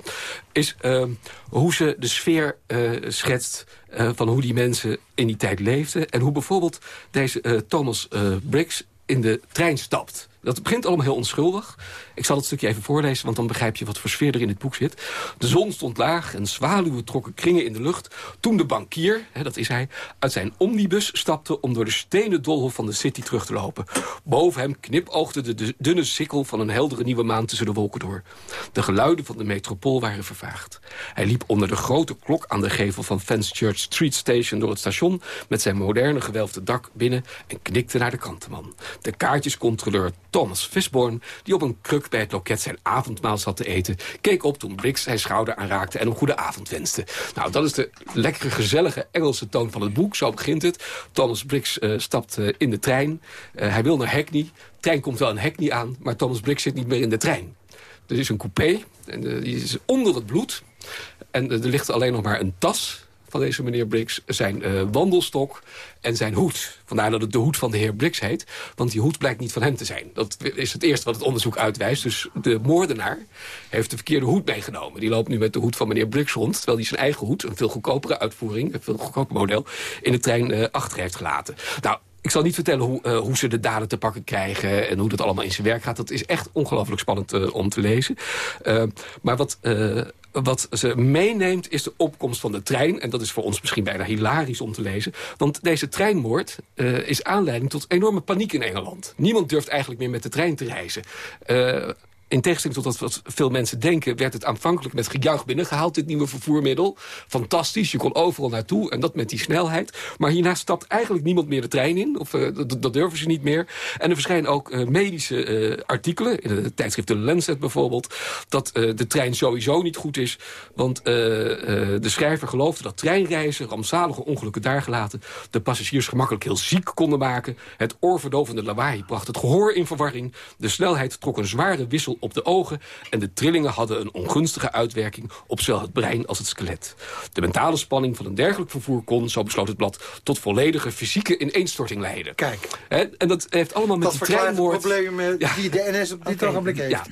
is ehm, hoe ze de sfeer eh, schetst... eh, van hoe die mensen in die tijd leefden... en hoe bijvoorbeeld deze eh, Thomas Briggs in de trein stapt. Dat begint allemaal heel onschuldig. Ik zal het stukje even voorlezen, want dan begrijp je wat voor sfeer er in dit boek zit. De zon stond laag en zwaluwen trokken kringen in de lucht... toen de bankier, hè, dat is hij, uit zijn omnibus stapte... om door de stenen doolhof van de city terug te lopen. Boven hem knipoogde de dunne sikkel van een heldere nieuwe maan tussen de wolken door. De geluiden van de metropool waren vervaagd. Hij liep onder de grote klok aan de gevel van Fenchurch Street Station door het station... met zijn moderne gewelfde dak binnen en knikte naar de kantenman. De kaartjescontroleur Thomas Fisborn, die op een kruk bij het loket zijn avondmaal zat te eten... keek op toen Briggs zijn schouder aanraakte en hem goede avond wenste. Nou, dat is de lekkere, gezellige Engelse toon van het boek. Zo begint het. Thomas Briggs eh, stapt eh, in de trein. Eh, hij wil naar Hackney. De trein komt wel in Hackney aan, maar Thomas Briggs zit niet meer in de trein. Er is een coupé, en die is onder het bloed. En er ligt alleen nog maar een tas van deze meneer Briggs, zijn wandelstok en zijn hoed. Vandaar dat het de hoed van de heer Briggs heet. Want die hoed blijkt niet van hem te zijn. Dat is het eerste wat het onderzoek uitwijst. Dus de moordenaar heeft de verkeerde hoed meegenomen. Die loopt nu met de hoed van meneer Briggs rond... terwijl hij zijn eigen hoed, een veel goedkopere uitvoering... een veel goedkoper model, in de trein eh, achter heeft gelaten. Nou, ik zal niet vertellen hoe, eh, hoe ze de daden te pakken krijgen... en hoe dat allemaal in zijn werk gaat. Dat is echt ongelooflijk spannend eh, om te lezen. Uh, maar wat, wat ze meeneemt is de opkomst van de trein. En dat is voor ons misschien bijna hilarisch om te lezen. Want deze treinmoord is aanleiding tot enorme paniek in Engeland. Niemand durft eigenlijk meer met de trein te reizen in tegenstelling tot wat veel mensen denken... werd het aanvankelijk met gejuich binnengehaald, dit nieuwe vervoermiddel. Fantastisch, je kon overal naartoe en dat met die snelheid. Maar hierna stapt eigenlijk niemand meer de trein in. Of uh, dat, durven ze niet meer. En er verschijnen ook uh, medische uh, artikelen, in het tijdschrift The Lancet bijvoorbeeld... dat de trein sowieso niet goed is. Want de schrijver geloofde dat treinreizen, rampzalige ongelukken daargelaten... de passagiers gemakkelijk heel ziek konden maken. Het oorverdovende lawaai bracht het gehoor in verwarring. De snelheid trok een zware wissel op de ogen... en de trillingen hadden een ongunstige uitwerking op zowel het brein als het skelet. De mentale spanning van een dergelijk vervoer kon, zo besloot het blad... tot volledige fysieke ineenstorting leiden. Kijk. en dat heeft allemaal met dat die treinmoord... Dat problemen die de NS op dit okay. ogenblik heeft. Ja.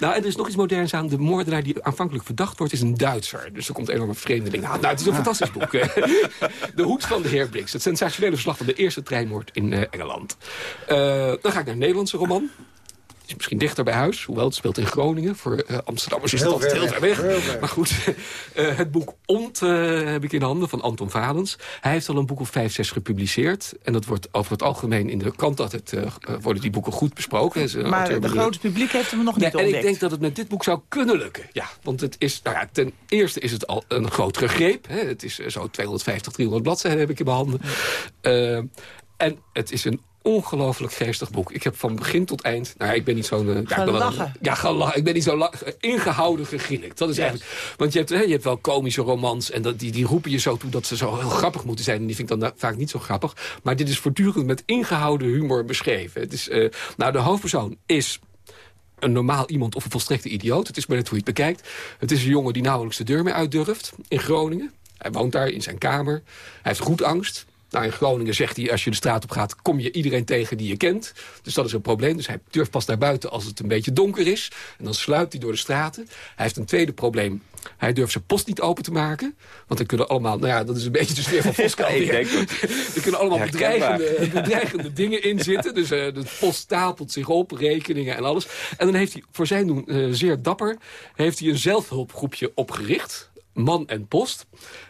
Nou, er is nog iets moderns aan. De moordenaar die aanvankelijk verdacht wordt, is een Duitser. Dus er komt een enorme vreemdeling aan. Nou, het is een fantastisch boek. de Hoed van de heer Blix. Het sensationele verslag van de eerste treinmoord in uh, Engeland. Uh, dan ga ik naar een Nederlandse roman is misschien dichter bij huis. Hoewel het speelt in Groningen. Voor uh, Amsterdammers is het altijd heel ver weg. weg. Maar goed, uh, het boek Ont uh, heb ik in handen van Anton Valens. Hij heeft al een boek of vijf, zes gepubliceerd. En dat wordt over het algemeen in de krant altijd, worden die boeken goed besproken. Maar het grote publiek heeft hem nog niet nee, ontdekt. En ik denk dat het met dit boek zou kunnen lukken. Ja, want het is, nou ja, ten eerste is het al een grotere greep. Hè. Het is zo 250, 300 bladzijden heb ik in mijn handen. en het is een ongelooflijk geestig boek. Ik heb van begin tot eind... Nou, ik ben niet zo'n... Uh, ja, lachen. Ja, gelachen. Ik ben niet zo ingehouden gegrinnikt. Dat is yes. eigenlijk... Want je hebt, hè, je hebt wel komische romans... en dat, die, die roepen je zo toe dat ze zo heel grappig moeten zijn. En die vind ik dan vaak niet zo grappig. Maar dit is voortdurend met ingehouden humor beschreven. Het is, uh, nou, de hoofdpersoon is een normaal iemand of een volstrekte idioot. Het is maar net hoe je het bekijkt. Het is een jongen die nauwelijks de deur meer uitdurft in Groningen. Hij woont daar in zijn kamer. Hij heeft goed angst. Nou, in Groningen zegt hij, als je de straat op gaat... kom je iedereen tegen die je kent. Dus dat is een probleem. Dus hij durft pas naar buiten als het een beetje donker is. En dan sluipt hij door de straten. Hij heeft een tweede probleem. Hij durft zijn post niet open te maken. Want er kunnen allemaal, nou ja, dat is een beetje de sfeer van Voskuil. er kunnen allemaal bedreigende, bedreigende dingen in zitten. Dus uh, de post stapelt zich op, rekeningen en alles. En dan heeft hij, voor zijn doen uh, zeer dapper... heeft hij een zelfhulpgroepje opgericht. Man en Post.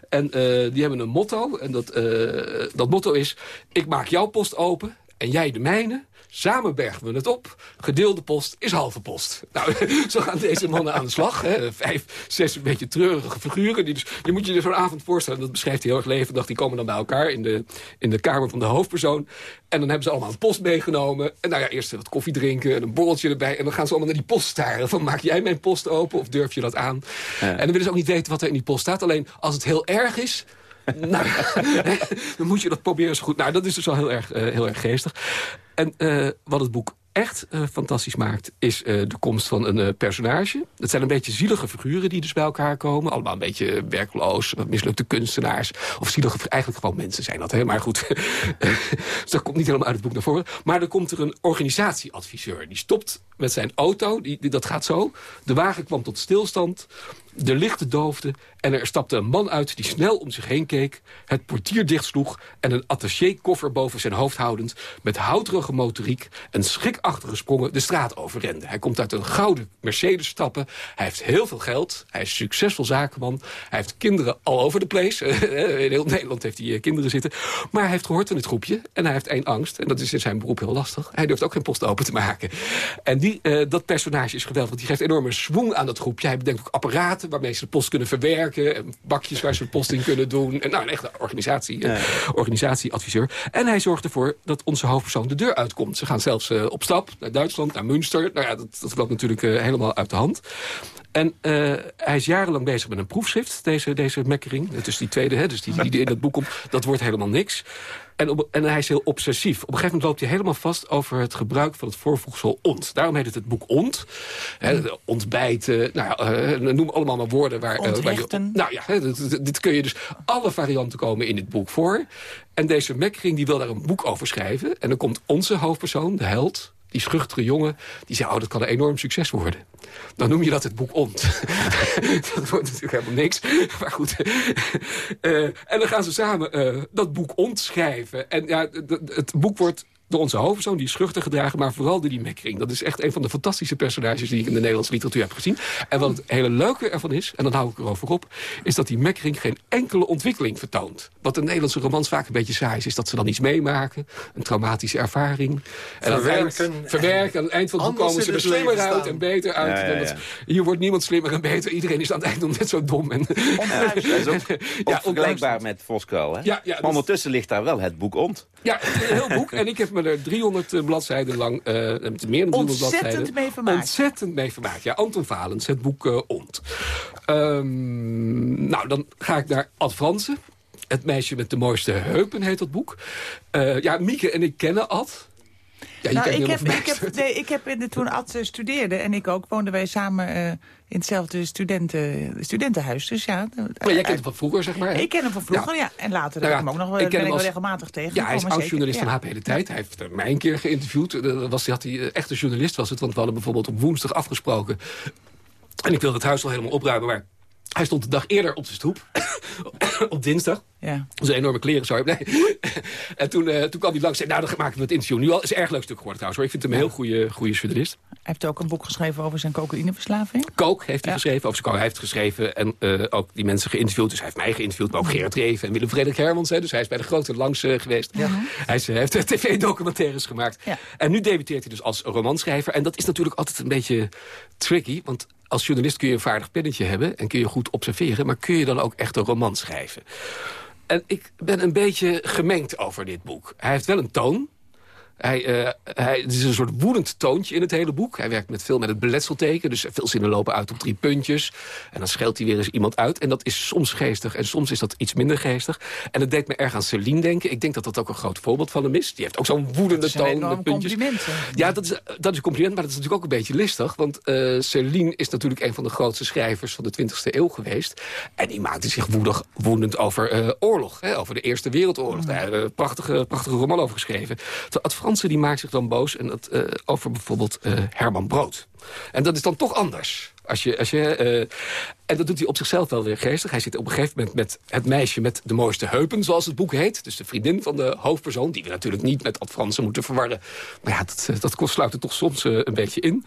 En uh, die hebben een motto. En dat, uh, dat motto is... Ik maak jouw post open en jij de mijne. Samen bergen we het op. Gedeelde post is halve post. Nou, zo gaan deze mannen aan de slag. Hè. Vijf, zes een beetje treurige figuren. Die dus, je moet je er zo'n avond voorstellen. Dat beschrijft hij heel erg levendig. Die komen dan bij elkaar in de, in de kamer van de hoofdpersoon. En dan hebben ze allemaal een post meegenomen. En nou ja, eerst wat koffie drinken en een borreltje erbij. En dan gaan ze allemaal naar die post staren. Van, maak jij mijn post open of durf je dat aan? Ja. En dan willen ze ook niet weten wat er in die post staat. Alleen als het heel erg is, nou, dan moet je dat proberen zo goed. Nou, dat is dus wel heel erg, uh, heel erg geestig. En uh, wat het boek echt uh, fantastisch maakt... is de komst van een personage. Het zijn een beetje zielige figuren die dus bij elkaar komen. Allemaal een beetje werkloos, mislukte kunstenaars. Of zielige, eigenlijk gewoon mensen zijn dat. Maar goed, dus dat komt niet helemaal uit het boek naar voren. Maar dan komt er een organisatieadviseur. Die stopt met zijn auto, die, dat gaat zo. De wagen kwam tot stilstand. De lichten doofden en er stapte een man uit die snel om zich heen keek... het portier dichtsloeg en een attaché-koffer boven zijn hoofd houdend... met houterige motoriek en schrikachtige sprongen de straat overrende. Hij komt uit een gouden Mercedes stappen. Hij heeft heel veel geld. Hij is succesvol zakenman. Hij heeft kinderen all over the place. In heel Nederland heeft hij kinderen zitten. Maar hij heeft gehoord in het groepje en hij heeft één angst. En dat is in zijn beroep heel lastig. Hij durft ook geen post open te maken. En die, uh, dat personage is geweldig, want die geeft enorme swoon aan dat groepje. Hij bedenkt ook apparaten waarmee ze de post kunnen verwerken. En bakjes waar ze de post in kunnen doen. En nou, een echte organisatie, ja. organisatieadviseur. En hij zorgt ervoor dat onze hoofdpersoon de deur uitkomt. Ze gaan zelfs uh, op stap naar Duitsland, naar Münster. Nou ja, dat, dat loopt natuurlijk uh, helemaal uit de hand. En uh, hij is jarenlang bezig met een proefschrift, deze, deze Mekkering. Dus die tweede, hè, dus die, die in dat boek komt. Dat wordt helemaal niks. En, op, en hij is heel obsessief. Op een gegeven moment loopt hij helemaal vast over het gebruik van het voorvoegsel ont. Daarom heet het het boek ont. He, ontbijten, nou, uh, noem allemaal maar woorden. Waar, uh, waar je, nou ja, dit, dit, kun je dus... Alle varianten komen in dit boek voor. En deze Mekkering die wil daar een boek over schrijven. En dan komt onze hoofdpersoon, de held die schuchtere jongen, die zei... oh, dat kan een enorm succes worden. Dan noem je dat het boek Ont. dat wordt natuurlijk helemaal niks. Maar goed. Eh, en dan gaan ze samen eh, dat boek Ont schrijven. En ja, het boek wordt door onze hoofdpersoon, die is schuchter gedragen... maar vooral door die Mekkering. Dat is echt een van de fantastische personages... die ik in de Nederlandse literatuur heb gezien. En wat het hele leuke ervan is, en dan hou ik erover op... is dat die Mekkering geen enkele ontwikkeling vertoont. Wat de Nederlandse romans vaak een beetje saai is... is dat ze dan iets meemaken, een traumatische ervaring. En aan het eind, Verwerken. verwerken. Aan het eind van het boek komen ze er slimmer uit en beter uit. Ja, ja, En ja. dat- Hier wordt niemand slimmer en beter. Iedereen is aan het eind nog net zo dom. En, Ja, dat is ook, ook vergelijkbaar met Voskuil. Hè? Ja, ja, maar dus- ondertussen ligt daar wel het boek Ont. Ja, een heel boek. En ik heb me er 300 bladzijden lang, eh, met meer dan 300 Ontzettend bladzijden... mee vermaakt. Ontzettend mee vermaakt. Ja, Anton Valens, het boek eh, Ont. Ehm, nou, dan ga ik naar Ad Fransen. Het meisje met de mooiste heupen heet dat boek. Eh, ja, Mieke en ik kennen Ad. Ja, Nou, ik, heb, ik, heb, nee, ik heb in de, toen Ad eh, studeerde en ik ook, woonden wij samen eh, in hetzelfde studenten, studentenhuis. Dus ja, Maar jij kent hem van vroeger, zeg maar. hè? Ik ken hem van vroeger, ja. En later Nou heb ik hem ook nog wel, ik ken ben hem ik wel regelmatig tegen. Ja, hij is oud-journalist van HP De Tijd. Hij heeft eh, mij een keer geïnterviewd. Eh, Dat was, had hij, eh, echte journalist was het, want we hadden bijvoorbeeld op woensdag afgesproken. En ik wilde het huis al helemaal opruimen, maar hij stond de dag eerder op de stoep. op dinsdag. Ja. Een enorme kleren, sorry. Nee. en toen, eh, toen kwam hij langs en zei, nou, dan maken we het interview nu al. is een erg leuk stuk geworden trouwens, hoor. Ik vind hem een heel goede, goede journalist. Hij heeft ook een boek geschreven over zijn cocaïneverslaving. Kook heeft hij geschreven, over zijn. Hij heeft geschreven en eh, ook die mensen geïnterviewd. Dus hij heeft mij geïnterviewd, maar ook Gerard Reven en Willem Frederik Hermans. Hè, dus hij is bij de grote langs eh, geweest. Hij is, eh, heeft tv-documentaires gemaakt. Ja. En nu debuteert hij dus als romanschrijver. En dat is natuurlijk altijd een beetje tricky. Want als journalist kun je een vaardig pennetje hebben... en kun je goed observeren, maar kun je dan ook echt een roman schrijven? En ik ben een beetje gemengd over dit boek. Hij heeft wel een toon. Hij, eh, hij, het is een soort woedend toontje in het hele boek. Hij werkt met veel met het beletselteken. Dus veel zinnen lopen uit op drie puntjes. En dan scheelt hij weer eens iemand uit. En dat is soms geestig en soms is dat iets minder geestig. En het deed me erg aan Celine denken. Ik denk dat dat ook een groot voorbeeld van hem is. Die heeft ook zo'n woedende toon met puntjes. Ja, dat is, dat is een compliment, maar dat is natuurlijk ook een beetje listig. Want eh Celine is natuurlijk een van de grootste schrijvers van de 20e eeuw geweest. En die maakte zich woedig, woedend over eh, oorlog, hè, over de Eerste Wereldoorlog. Daar hebben we een prachtige, prachtige roman over geschreven. Terwijl Die maakt zich dan boos en dat, eh, over bijvoorbeeld eh, Herman Brood. En dat is dan toch anders. Als je, als je, eh, en dat doet hij op zichzelf wel weer geestig. Hij zit op een gegeven moment met het meisje met de mooiste heupen, zoals het boek heet. Dus de vriendin van de hoofdpersoon, die we natuurlijk niet met Ad Fransen moeten verwarren. Maar ja, dat, eh, dat sluit er toch soms eh, een beetje in.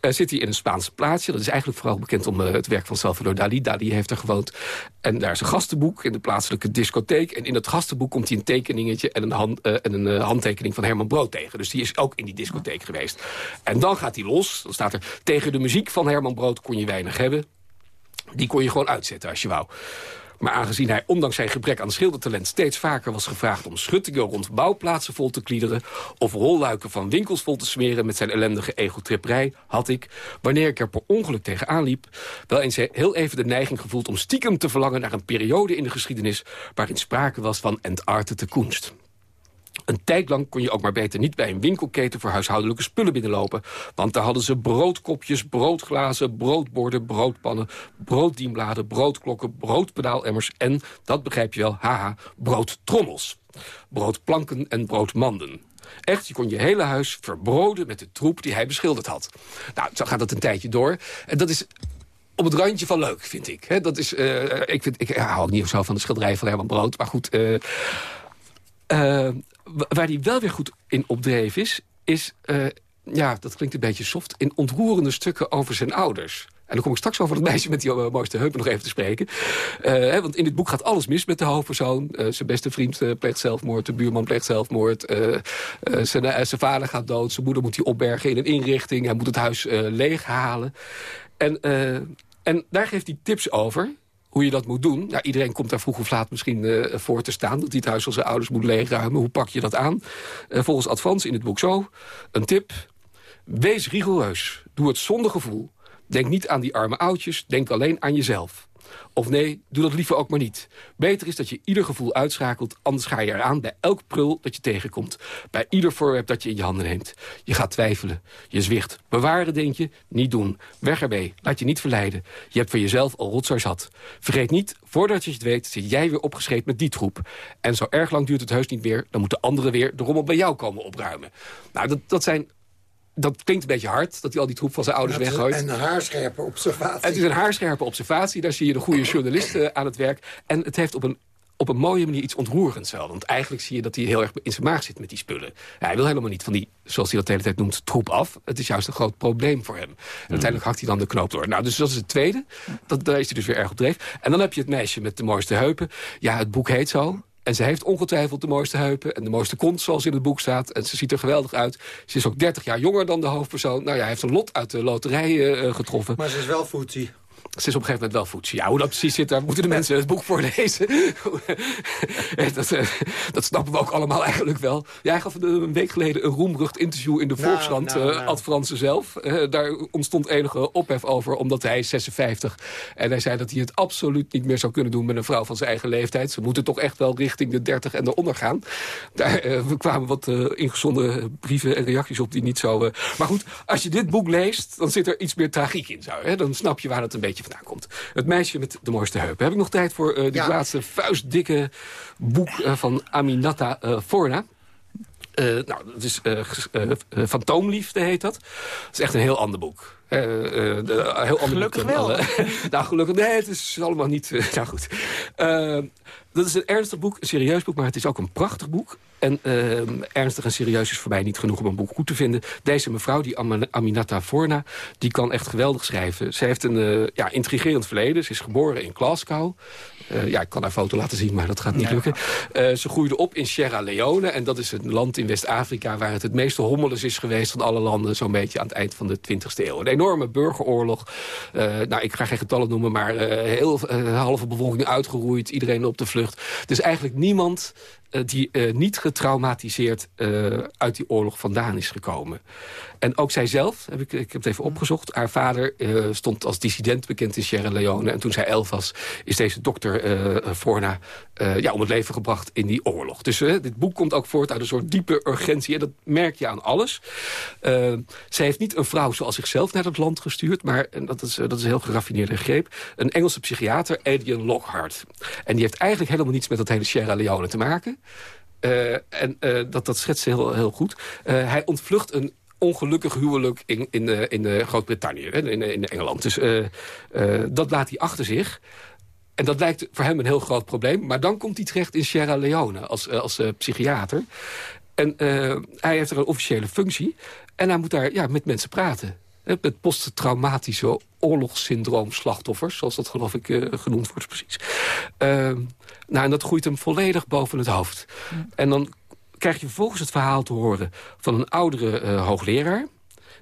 Eh, zit hij in een Spaanse plaatsje. Dat is eigenlijk vooral bekend om het werk van Salvador Dali. Dali heeft er gewoond. En daar is een gastenboek in de plaatselijke discotheek. En in dat gastenboek komt hij een tekeningetje en een, hand, en een handtekening van Herman Brood tegen. Dus die is ook in die discotheek geweest. En dan gaat hij los. Dan staat er tegen de muziek van Herman Brood kon je weinig hebben. Die kon je gewoon uitzetten als je wou. Maar aangezien hij ondanks zijn gebrek aan schildertalent... steeds vaker was gevraagd om schuttingen rond bouwplaatsen vol te kliederen... of rolluiken van winkels vol te smeren met zijn ellendige egotripperij... had ik, wanneer ik er per ongeluk tegenaan liep... wel eens heel even de neiging gevoeld om stiekem te verlangen... naar een periode in de geschiedenis waarin sprake was van entartete kunst. Een tijd lang kon je ook maar beter niet bij een winkelketen voor huishoudelijke spullen binnenlopen. Want daar hadden ze broodkopjes, broodglazen, broodborden, broodpannen, brooddienbladen, broodklokken, broodpedaalemmers en, dat begrijp je wel, haha, broodtrommels. Broodplanken en broodmanden. Echt, je kon je hele huis verbroden met de troep die hij beschilderd had. Nou, zo gaat het een tijdje door. En dat is op het randje van leuk, vind ik. Dat is, eh, ik, vind, ik hou ook niet zo van de schilderij van Herman Brood. Maar goed, wa- waar hij wel weer goed in opdreef is... is, eh, ja, dat klinkt een beetje soft... in ontroerende stukken over zijn ouders. En dan kom ik straks over het meisje met die eh, mooiste heupen nog even te spreken. Eh, want in dit boek gaat alles mis met de hoofdpersoon. Zijn beste vriend eh, pleegt zelfmoord, de buurman pleegt zelfmoord. zijn, vader gaat dood, zijn moeder moet hij opbergen in een inrichting. Hij moet het huis leeghalen. En, en daar geeft hij tips over hoe je dat moet doen. Nou, iedereen komt daar vroeg of laat misschien eh, voor te staan... dat hij het huis van zijn ouders moet leegruimen. Hoe pak je dat aan? Eh, volgens Advans in het boek zo. Een tip. Wees rigoureus. Doe het zonder gevoel. Denk niet aan die arme oudjes. Denk alleen aan jezelf. Of nee, doe dat liever ook maar niet. Beter is dat je ieder gevoel uitschakelt... anders ga je eraan bij elk prul dat je tegenkomt. Bij ieder voorwerp dat je in je handen neemt. Je gaat twijfelen. Je zwicht. Bewaren, denk je? Niet doen. Weg ermee. Laat je niet verleiden. Je hebt van jezelf al rotzooi zat. Vergeet niet, voordat je het weet... zit jij weer opgeschreven met die troep. En zo erg lang duurt het heus niet meer... dan moeten anderen weer de rommel bij jou komen opruimen. Nou, dat, dat zijn dat klinkt een beetje hard, dat hij al die troep van zijn ouders Dat weggooit. een haarscherpe observatie. Het is een haarscherpe observatie. Daar zie je de goede journalist eh, aan het werk. En het heeft op een op een mooie manier iets ontroerends wel. Want eigenlijk zie je dat hij heel erg in zijn maag zit met die spullen. Hij wil helemaal niet van die, zoals hij dat de hele tijd noemt, troep af. Het is juist een groot probleem voor hem. En uiteindelijk hakt hij dan de knoop door. Nou, dus dat is het tweede. Dat, daar is hij dus weer erg op dreef. En dan heb je het meisje met de mooiste heupen. Ja, het boek heet zo. En ze heeft ongetwijfeld de mooiste heupen en de mooiste kont, zoals in het boek staat. En ze ziet er geweldig uit. Ze is ook 30 jaar jonger dan de hoofdpersoon. Nou ja, hij heeft een lot uit de loterij eh, getroffen. Maar ze is wel voetsie. Ze is op een gegeven moment wel voets. Ja, hoe dat precies zit, daar moeten de mensen het boek voor lezen. dat, eh, dat snappen we ook allemaal eigenlijk wel. Jij gaf een week geleden een roemrucht interview in de Nou, Volkskrant, nou, eh, nou. Ad Franse zelf. Eh, daar ontstond enige ophef over, omdat hij is 56. En hij zei dat hij het absoluut niet meer zou kunnen doen met een vrouw van zijn eigen leeftijd. Ze moeten toch echt wel richting de 30 en eronder gaan. Daar eh, we kwamen wat eh ingezonden brieven en reacties op die niet zo... eh, Maar goed, als je dit boek leest, dan zit er iets meer tragiek in. Zo, hè? Dan snap je waar het een beetje vandaan komt. Het meisje met de mooiste heupen. Heb ik nog tijd voor eh dit Ja. laatste vuistdikke boek eh, van Aminata eh Forna. Nou, dat is Fantoomliefde heet dat. Dat is echt een heel ander boek. Eh, eh, een heel Gelukkig dan wel. nou, gelukkig. Nee, het is allemaal niet... eh, nou goed. Eh, dat is een ernstig boek, een serieus boek, maar het is ook een prachtig boek. En eh, ernstig en serieus is voor mij niet genoeg om een boek goed te vinden. Deze mevrouw, die Am- Aminata Forna, die kan echt geweldig schrijven. Ze heeft een eh, ja, intrigerend verleden. Ze is geboren in Glasgow. Eh, ja, ik kan haar foto laten zien, maar dat gaat niet lukken. Eh, ze groeide op in Sierra Leone. En dat is een land in West-Afrika... waar het het meeste hommeles is geweest van alle landen... zo'n beetje aan het eind van de 20e eeuw. Een enorme burgeroorlog. Eh, nou, ik ga geen getallen noemen, maar eh, heel eh, halve bevolking uitgeroeid. Iedereen op de vlucht. Dus eigenlijk niemand die eh, niet getraumatiseerd eh, uit die oorlog vandaan is gekomen. En ook zijzelf, heb ik, ik heb het even opgezocht... haar vader eh, stond als dissident bekend in Sierra Leone... en toen zij elf was, is deze dokter eh Forna eh, ja, om het leven gebracht in die oorlog. Dus eh, dit boek komt ook voort uit een soort diepe urgentie... en dat merk je aan alles. Eh, zij heeft niet een vrouw zoals zichzelf naar het land gestuurd... maar, en dat is, eh, dat is een heel geraffineerde greep... een Engelse psychiater, Adrian Lockhart. En die heeft eigenlijk helemaal niets met dat hele Sierra Leone te maken... Eh, en eh, dat, dat schetst heel, heel goed. Eh, hij ontvlucht een ongelukkig huwelijk in, in, in Groot-Brittannië, in, in Engeland. Dus dat laat hij achter zich. En dat lijkt voor hem een heel groot probleem. Maar dan komt hij terecht in Sierra Leone als, als psychiater. En hij heeft er een officiële functie. En hij moet daar ja, met mensen praten. Hè, Met posttraumatische oorlogssyndroom slachtoffers. Zoals dat geloof ik eh, genoemd wordt precies. Eh, nou, en dat groeit hem volledig boven het hoofd. En dan krijg je vervolgens het verhaal te horen van een oudere eh, hoogleraar...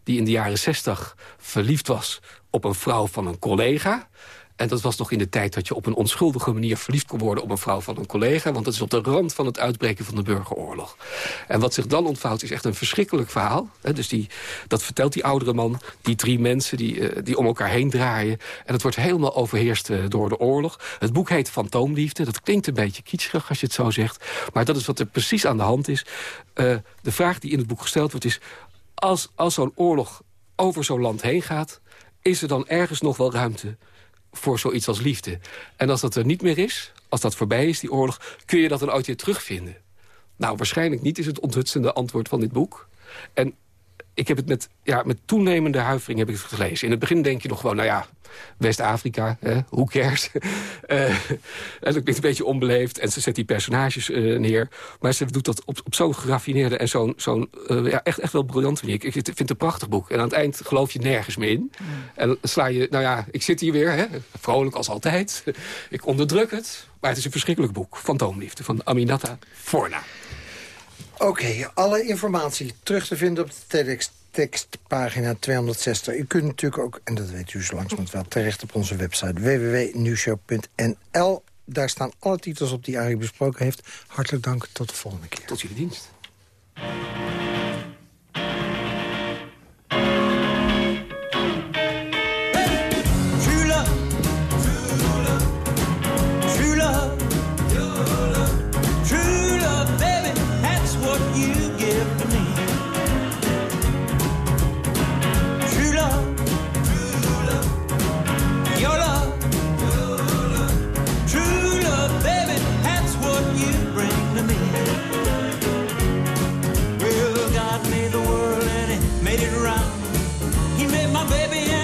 die in de jaren zestig verliefd was op een vrouw van een collega... En dat was nog in de tijd dat je op een onschuldige manier verliefd kon worden op een vrouw van een collega. Want dat is op de rand van het uitbreken van de burgeroorlog. En wat zich dan ontvouwt is echt een verschrikkelijk verhaal. Dus die, dat vertelt die oudere man, die drie mensen die, eh, die om elkaar heen draaien. En het wordt helemaal overheerst eh, door de oorlog. Het boek heet Fantoomliefde. Dat klinkt een beetje kitscherig als je het zo zegt. Maar dat is wat er precies aan de hand is. Eh, de vraag die in het boek gesteld wordt is... als, als zo'n oorlog over zo'n land heen gaat... is er dan ergens nog wel ruimte voor zoiets als liefde. En als dat er niet meer is, als dat voorbij is, die oorlog... kun je dat dan ooit weer terugvinden? Nou, waarschijnlijk niet is het onthutsende antwoord van dit boek. En ik heb het met, ja, met toenemende huivering heb ik het gelezen. In het begin denk je nog gewoon, nou ja, West-Afrika, hoe cares? Eh, en dat klinkt een beetje onbeleefd. En ze zet die personages eh, neer. Maar ze doet dat op, op zo'n geraffineerde en zo'n zo'n eh, ja, echt, echt wel briljant manier. Ik, ik vind het een prachtig boek. En aan het eind geloof je nergens meer in. En dan sla je, nou ja, ik zit hier weer, hè, vrolijk als altijd. ik onderdruk het. Maar het is een verschrikkelijk boek. Fantoomliefde van Aminata Forna. Oké, alle informatie terug te vinden op de telex tekstpagina 260. U kunt natuurlijk ook, en dat weet u zo langzamerhand wel... terecht op onze website www.nieuwshow.nl. Daar staan alle titels op die Arie besproken heeft. Hartelijk dank, tot de volgende keer. Tot jullie dienst. Baby,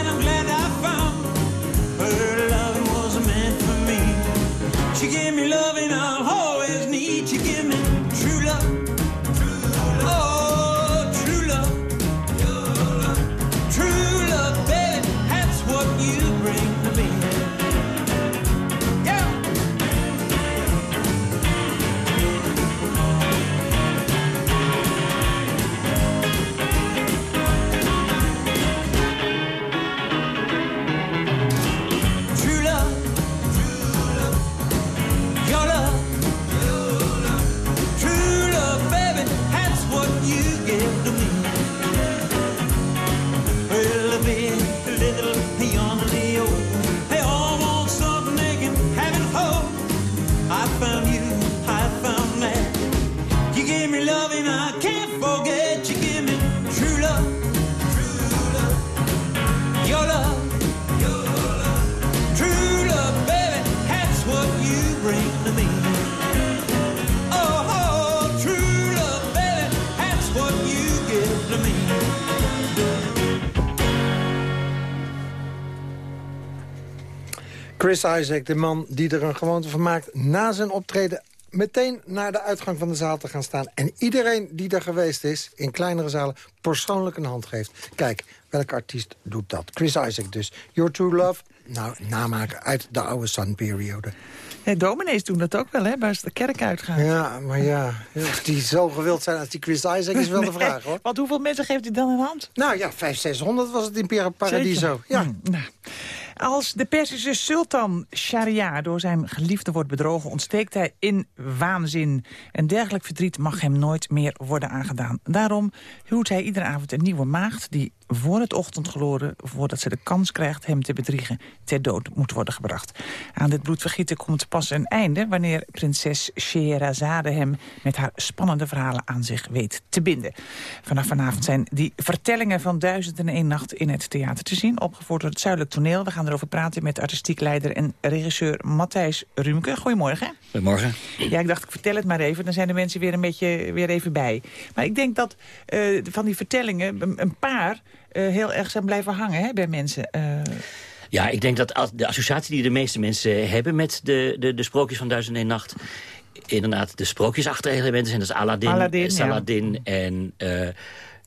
Chris Isaac, de man die er een gewoonte van maakt... na zijn optreden meteen naar de uitgang van de zaal te gaan staan... en iedereen die er geweest is, in kleinere zalen, persoonlijk een hand geeft. Kijk, welke artiest doet dat? Chris Isaac dus. Your True Love, nou, namaken uit de oude Sun-periode. Ja, dominees doen dat ook wel, hè, als de kerk uitgaan. Ja, maar ja, of die zo gewild zijn als die Chris Isaac is wel de Nee, vraag, hoor. Want hoeveel mensen geeft hij dan een hand? Nou ja, 500, 600 was het in Paradiso. Ja. Hmm, nou. Als de Persische sultan Sharia door zijn geliefde wordt bedrogen... ontsteekt hij in waanzin. En dergelijk verdriet mag hem nooit meer worden aangedaan. Daarom huwt hij iedere avond een nieuwe maagd... die voor het ochtendgloren, voordat ze de kans krijgt hem te bedriegen... ter dood moet worden gebracht. Aan dit bloedvergieten komt pas een einde... wanneer prinses Scheherazade hem met haar spannende verhalen aan zich weet te binden. Vanaf vanavond zijn die vertellingen van Duizend en Nacht in het theater te zien. Opgevoerd door het Zuidelijk Toneel. We gaan erover praten met artistiek leider en regisseur Matthijs Rumke. Goedemorgen. Goedemorgen. Ja, ik dacht, ik vertel het maar even. Dan zijn de mensen weer een beetje weer even bij. Maar ik denk dat eh, van die vertellingen een, paar eh, heel erg zijn blijven hangen hè, bij mensen. Eh, Ja, ik denk dat de associatie die de meeste mensen hebben met de, de, de sprookjes van Duizend en Nacht... inderdaad de sprookjesachtige elementen zijn. Dat is Aladdin, Aladdin, ja. Saladin en...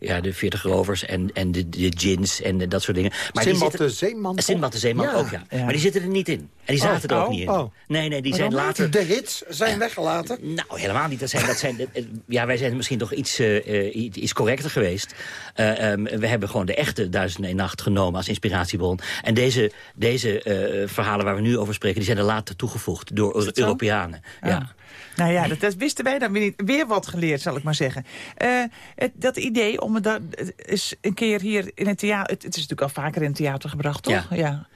ja, de 40 rovers en, en de, de djinns en de- dat soort dingen. Sinbad zitten- de Zeeman? Sinbad de Zeeman Ja. ook, ja. Ja. Maar die zitten er niet in. En die Oh, zaten er ook oh, niet in. oh. Nee, nee, die zijn later... De hits zijn weggelaten. Nou, helemaal niet. Dat zijn, dat zijn, eh, ja, wij zijn misschien toch iets, eh, eh, iets correcter geweest. Eh, ehm, we hebben gewoon de echte Duizend en Nacht genomen als inspiratiebron. En deze, deze eh, verhalen waar we nu over spreken... die zijn er later toegevoegd door? Europeanen. Ja. Nou ja, dat, dat wisten wij dan weer niet. Weer wat geleerd, zal ik maar zeggen. Eh, het, dat idee om het dat is een keer hier in het theater... Het, het is natuurlijk al vaker in het theater gebracht, toch? Ja.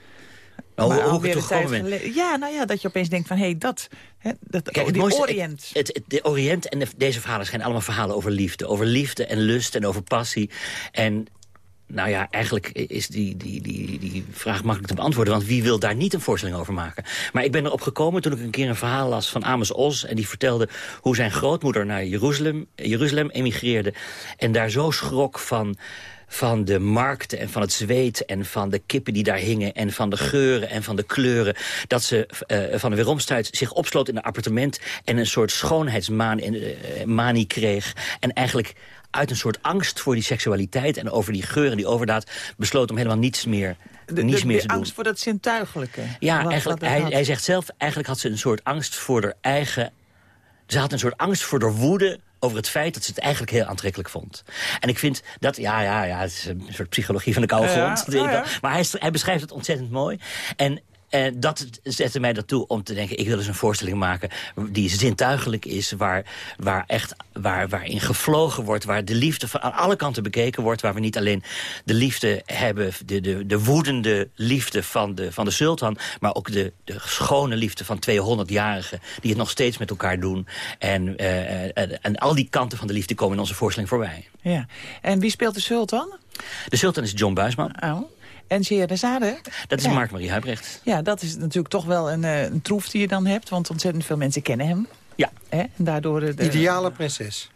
Maar hoe- hoe alweer er tijd Ja, nou ja, dat je opeens denkt van... hé, hey, dat, hè, dat Kijk, die mooiste- Orient. Het, het- de Oriënt en de- deze verhalen zijn allemaal verhalen over liefde. Over liefde en lust en over passie. En nou ja, eigenlijk is die, die, die, die vraag makkelijk te beantwoorden. Want wie wil daar niet een voorstelling over maken? Maar ik ben erop gekomen toen ik een keer een verhaal las van Amos Oz. En die vertelde hoe zijn grootmoeder naar Jeruzalem, Jeruzalem emigreerde. En daar zo schrok van van de markten en van het zweet en van de kippen die daar hingen... en van de geuren en van de kleuren... dat ze eh, van de weeromstuit zich opsloot in een appartement... en een soort schoonheidsmanie kreeg. En eigenlijk uit een soort angst voor die seksualiteit... en over die geuren, die overdaad... besloot om helemaal niets meer, De, niets de- meer te doen. angst voor dat zintuigelijke. Ja, Wat- eigenlijk, wat hij, hij zegt zelf, eigenlijk had ze een soort angst voor haar eigen... Ze had een soort angst voor haar woede over het feit dat ze het eigenlijk heel aantrekkelijk vond. En ik vind dat, ja, ja, ja, het is een soort psychologie van de koude grond. ja, ja. Maar hij, hij beschrijft het ontzettend mooi. En eh, dat zette mij ertoe om te denken... ik wil eens een voorstelling maken die zintuigelijk is... Waar, waar echt, waar, waarin gevlogen wordt, waar de liefde van aan alle kanten bekeken wordt... waar we niet alleen de liefde hebben, de, de, de woedende liefde van de, van de sultan... maar ook de, de schone liefde van 200-jarigen... die het nog steeds met elkaar doen. En, eh, eh, en al die kanten van de liefde komen in onze voorstelling voorbij. Ja. En wie speelt de sultan? De sultan is John Buisman. Oh. En Scheherazade? Dat is Ja. Mark-Marie Huibrecht. Ja, dat is natuurlijk toch wel een, eh, een troef die je dan hebt. Want ontzettend veel mensen kennen hem. Ja. Hè? En daardoor... eh, de- Ideale prinses.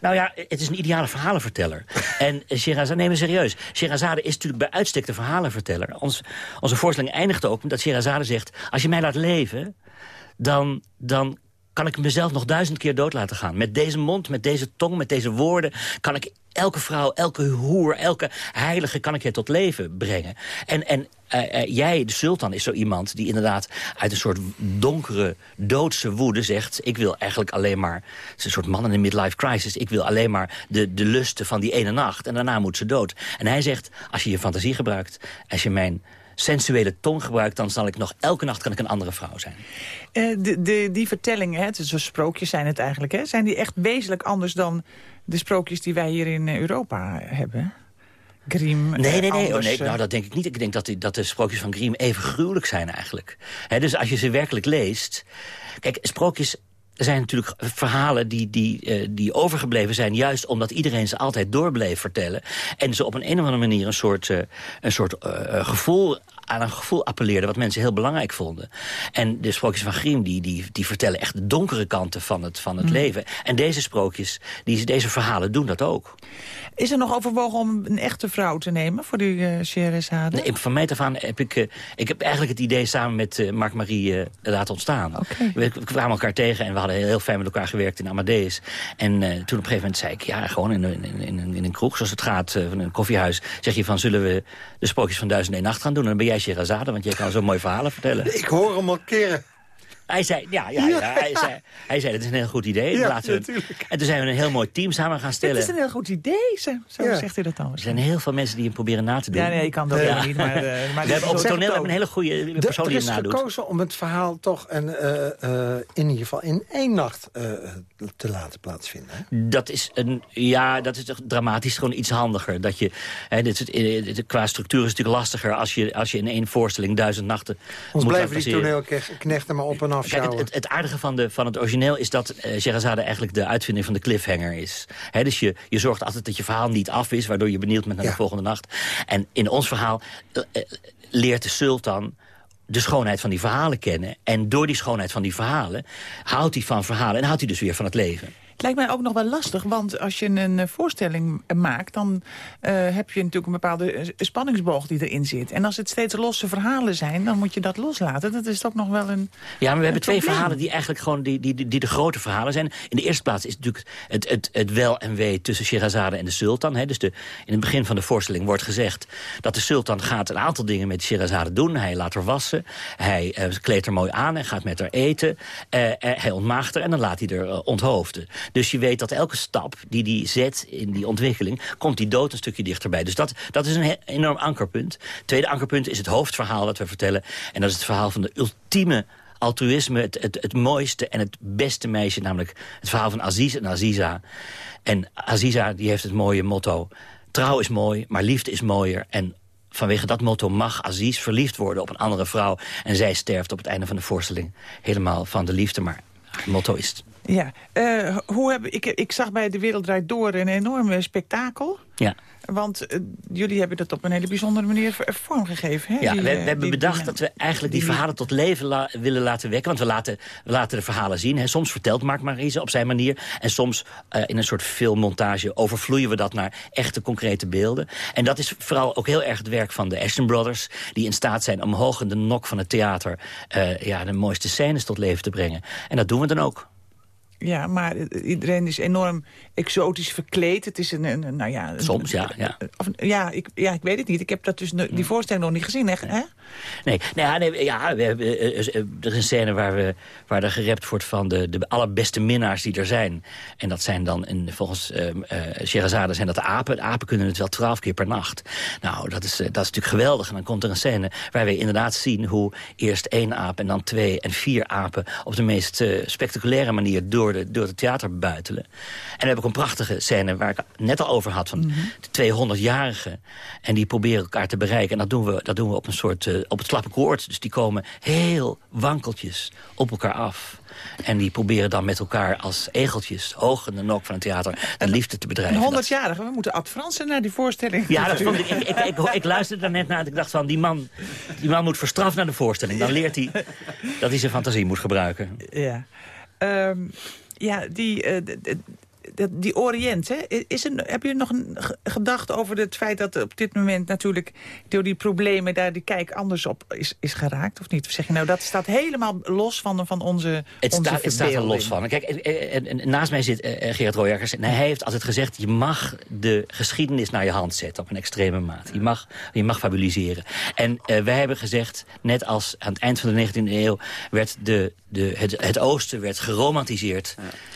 Nou ja, het is een ideale verhalenverteller. en Sherazade, neem me serieus. Sherazade is natuurlijk bij uitstek de verhalenverteller. Ons, onze voorstelling eindigt ook met dat Sherazade zegt... als je mij laat leven, dan, dan kan ik mezelf nog duizend keer dood laten gaan. Met deze mond, met deze tong, met deze woorden... kan ik elke vrouw, elke hoer, elke heilige kan ik je tot leven brengen. En, en uh, uh, jij, de sultan, is zo iemand die inderdaad uit een soort donkere, doodse woede zegt... ik wil eigenlijk alleen maar, het is een soort man in een midlife crisis... ik wil alleen maar de, de lusten van die ene nacht en daarna moet ze dood. En hij zegt, als je je fantasie gebruikt, als je mijn sensuele tong gebruikt... dan zal ik nog elke nacht kan ik een andere vrouw zijn. Uh, de, de, die vertellingen, hè, het is een sprookjes zijn het eigenlijk... Hè, zijn die echt wezenlijk anders dan de sprookjes die wij hier in Europa hebben? Grimm, nee, nee, nee. Anders, Oh, nee nou, dat denk ik niet. Ik denk dat, die, dat de sprookjes van Grimm even gruwelijk zijn eigenlijk. He, dus als je ze werkelijk leest... Kijk, sprookjes er zijn natuurlijk verhalen die, die, uh, die overgebleven zijn... juist omdat iedereen ze altijd door bleef vertellen. En ze op een, een of andere manier een soort, uh, een soort uh, gevoel aan een gevoel appelleerden... wat mensen heel belangrijk vonden. En de sprookjes van Grimm die, die, die vertellen echt de donkere kanten van het, van het mm. leven. En deze sprookjes, die, deze verhalen doen dat ook. Is er nog overwogen om een echte vrouw te nemen voor die uh, Sherazade? Nee, van mij af aan heb ik... Uh, ik heb eigenlijk het idee samen met uh, Mark-Marie laten ontstaan. Okay. We, we, kwamen elkaar tegen en we hadden heel, heel fijn met elkaar gewerkt in Amadeus. En toen op een gegeven moment zei ik... ja, gewoon in, in, in, in een kroeg, zoals het gaat, van een koffiehuis... zeg je van, zullen we de sprookjes van Duizend en Nacht gaan doen? En dan ben jij Sherazade, want jij kan zo mooie verhalen vertellen. Ik hoor hem al keren. Hij zei, ja, ja, ja, Hij, zei, hij zei, dat is een heel goed idee. Ja, Laten we, en toen zijn we een heel mooi team samen gaan stellen. Het is een heel goed idee, zo, zo ja. zegt hij dat dan. Er zijn heel veel mensen die hem proberen na te doen. Ja, nee, ik kan dat ja. niet. Maar, uh, maar we hebben op het toneel hebben een hele goede persoon die hem nadoet. Er is gekozen om het verhaal toch een, uh, uh, in ieder geval in één nacht te laten plaatsvinden. Hè? Dat is een, ja, dat is toch dramatisch gewoon iets handiger. Dat je, hè, dit is, qua structuur is het natuurlijk lastiger als je, als je in één voorstelling duizend nachten Ons blijven die toneelknechten maar op en af Kijk, het, het, het aardige van, de, van het origineel is dat uh, Sherazade eigenlijk de uitvinding van de cliffhanger is. He, dus je, je zorgt altijd dat je verhaal niet af is, waardoor je benieuwd bent naar ja. de volgende nacht. En in ons verhaal uh, leert de sultan de schoonheid van die verhalen kennen. En door die schoonheid van die verhalen houdt hij van verhalen en houdt hij dus weer van het leven. Het lijkt mij ook nog wel lastig, want als je een voorstelling maakt... dan uh, heb je natuurlijk een bepaalde spanningsboog die erin zit. En als het steeds losse verhalen zijn, dan moet je dat loslaten. Dat is ook nog wel een Ja, maar we hebben twee verhalen die eigenlijk gewoon die, die, die, de grote verhalen zijn. In de eerste plaats is natuurlijk het, het, het wel en wee tussen Sherazade en de sultan. Hè. Dus de, in het begin van de voorstelling wordt gezegd... dat de sultan gaat een aantal dingen met Sherazade doen. Hij laat haar wassen, hij uh, kleedt haar mooi aan en gaat met haar eten. Uh, hij ontmaagt haar en dan laat hij er onthoofden. Dus je weet dat elke stap die hij zet in die ontwikkeling... komt die dood een stukje dichterbij. Dus dat, dat is een enorm ankerpunt. Tweede ankerpunt is het hoofdverhaal dat we vertellen. En dat is het verhaal van de ultieme altruïsme, het, het, het mooiste en het beste meisje... namelijk het verhaal van Aziz en Aziza. En Aziza die heeft het mooie motto... trouw is mooi, maar liefde is mooier... en vanwege dat motto mag Aziz verliefd worden op een andere vrouw... en zij sterft op het einde van de voorstelling helemaal van de liefde. Maar haar motto is ja, uh, hoe heb, ik, ik zag bij De Wereld Draait Door een enorme spektakel. Ja. Want uh, jullie hebben dat op een hele bijzondere manier vormgegeven. Hè? Ja, die, we, we hebben bedacht die, dat we eigenlijk die, die verhalen tot leven la, willen laten wekken. Want we laten, we laten de verhalen zien. Hè. Soms vertelt Mark Marise op zijn manier. En soms uh, in een soort filmmontage overvloeien we dat naar echte concrete beelden. En dat is vooral ook heel erg het werk van de Ashton Brothers. Die in staat zijn om hoog in de nok van het theater uh, ja, de mooiste scènes tot leven te brengen. En dat doen we dan ook. Ja, maar iedereen is enorm exotisch verkleed. Het is een, een nou ja... Een, Soms, ja. Ja, of, ja, ik, ja, ik weet het niet. Ik heb dat dus die voorstelling nog niet gezien, hè? Nee, nee, nou, nee ja, we hebben, er is een scène waar, we, waar er gerept wordt van de, de allerbeste minnaars die er zijn. En dat zijn dan, en volgens uh, uh, Sherazade zijn dat de apen. De apen kunnen het wel twaalf keer per nacht. Nou, dat is, dat is natuurlijk geweldig. En dan komt er een scène waar we inderdaad zien hoe eerst één aap en dan twee en vier apen... op de meest spectaculaire manier door de, door het theater buitelen. En we hebben ook een prachtige scène waar ik net al over had... van mm -hmm. de 200-jarigen. En die proberen elkaar te bereiken. En dat doen we, dat doen we op, een soort, uh, op het slappe koord. Dus die komen heel wankeltjes op elkaar af. En die proberen dan met elkaar als egeltjes, hoog in de nok van het theater, de liefde te bedrijven. Een 100-jarige, we moeten Ad Fransen naar die voorstelling. Ja, dat vond ik, ik, ik, ik, ik luisterde daar net naar en ik dacht van, die man, die man moet verstraft naar de voorstelling. Dan leert hij dat hij zijn fantasie moet gebruiken. Ja. Um, ja, die, uh, dat- die Oriënt, hè? Is er, heb je nog een ge- gedachte over het feit dat op dit moment natuurlijk door die problemen daar die kijk anders op is, is geraakt, of niet? Of zeg je nou, dat staat helemaal los van, van onze Het, onze staat, het staat er los van. Kijk, en, en- en naast mij zit eh, eh, Gerard Royakkers. En hij heeft altijd gezegd... je mag de geschiedenis naar je hand zetten op een extreme maat. Je mag, je mag fabuliseren. En eh, wij hebben gezegd, net als aan het eind van de 19e eeuw... werd de, de, het, het oosten werd geromantiseerd,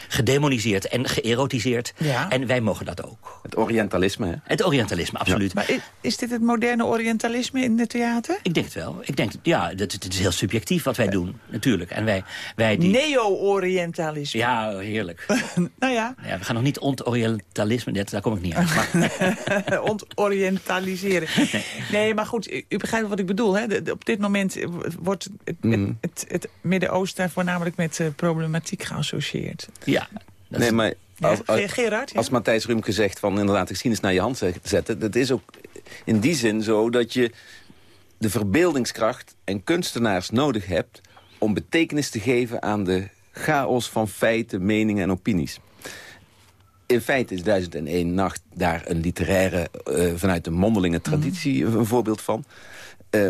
gedemoniseerd en geërotiseerd. Ja. En wij mogen dat ook. Het Orientalisme, hè? Het Orientalisme, absoluut. Maar is, is dit het moderne Orientalisme in het theater? Ik denk het wel. Ik denk, ja, het, het is heel subjectief wat wij doen, natuurlijk. En wij, wij die... Neo-Orientalisme. Ja, heerlijk. nou ja. Ja, we gaan nog niet ont-Orientalisme, daar kom ik niet uit. Maar, Ontorientaliseren. Nee. maar goed, u u begrijpt wat ik bedoel. Hè? De- de- op dit moment eh, wordt het, het, het, het Midden-Oosten voornamelijk met eh, problematiek geassocieerd. Ja. Nee, maar als, als, Ge- Gerard, ja? als Matthijs Rumke zegt van inderdaad geschiedenis naar je hand ze- zetten... dat is ook in die zin zo dat je de verbeeldingskracht en kunstenaars nodig hebt... om betekenis te geven aan de chaos van feiten, meningen en opinies. In feite is 1001 Nacht daar een literaire, eh, vanuit een mondelinge traditie een voorbeeld van. Eh,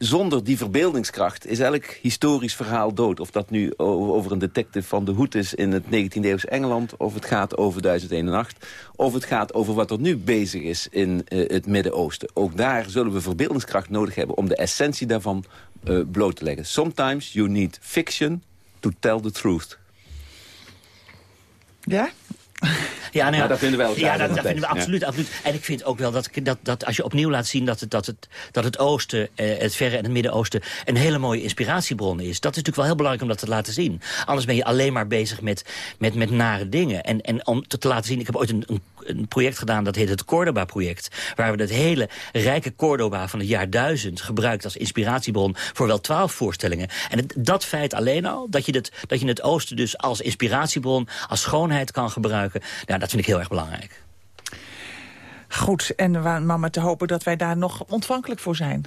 zonder die verbeeldingskracht is elk historisch verhaal dood. Of dat nu over een detective van de Hoed is in het 19e eeuwse Engeland... of het gaat over 1001 Nacht... of het gaat over wat er nu bezig is in eh, het Midden-Oosten. Ook daar zullen we verbeeldingskracht nodig hebben... om de essentie daarvan eh, bloot te leggen. Sometimes you need fiction to tell the truth. Ja? Ja, nou ja, daar vinden wij elkaar Ja, wel dat, dat vinden we absoluut, absoluut. En ik vind ook wel dat, dat, dat als je opnieuw laat zien... dat het, dat het, dat het Oosten, eh, het Verre en het Midden-Oosten... een hele mooie inspiratiebron is. Dat is natuurlijk wel heel belangrijk om dat te laten zien. Anders ben je alleen maar bezig met, met, met nare dingen. En, en om te, te laten zien... Ik heb ooit een, een, een project gedaan, dat heet het Cordoba-project... waar we dat hele rijke Cordoba van het jaar 1000... gebruikt als inspiratiebron voor wel twaalf voorstellingen. En het- dat feit alleen al, dat je, het, dat je het Oosten dus als inspiratiebron... als schoonheid kan gebruiken... Nou, dat vind ik heel erg belangrijk. Goed, en waar mama te hopen dat wij daar nog ontvankelijk voor zijn.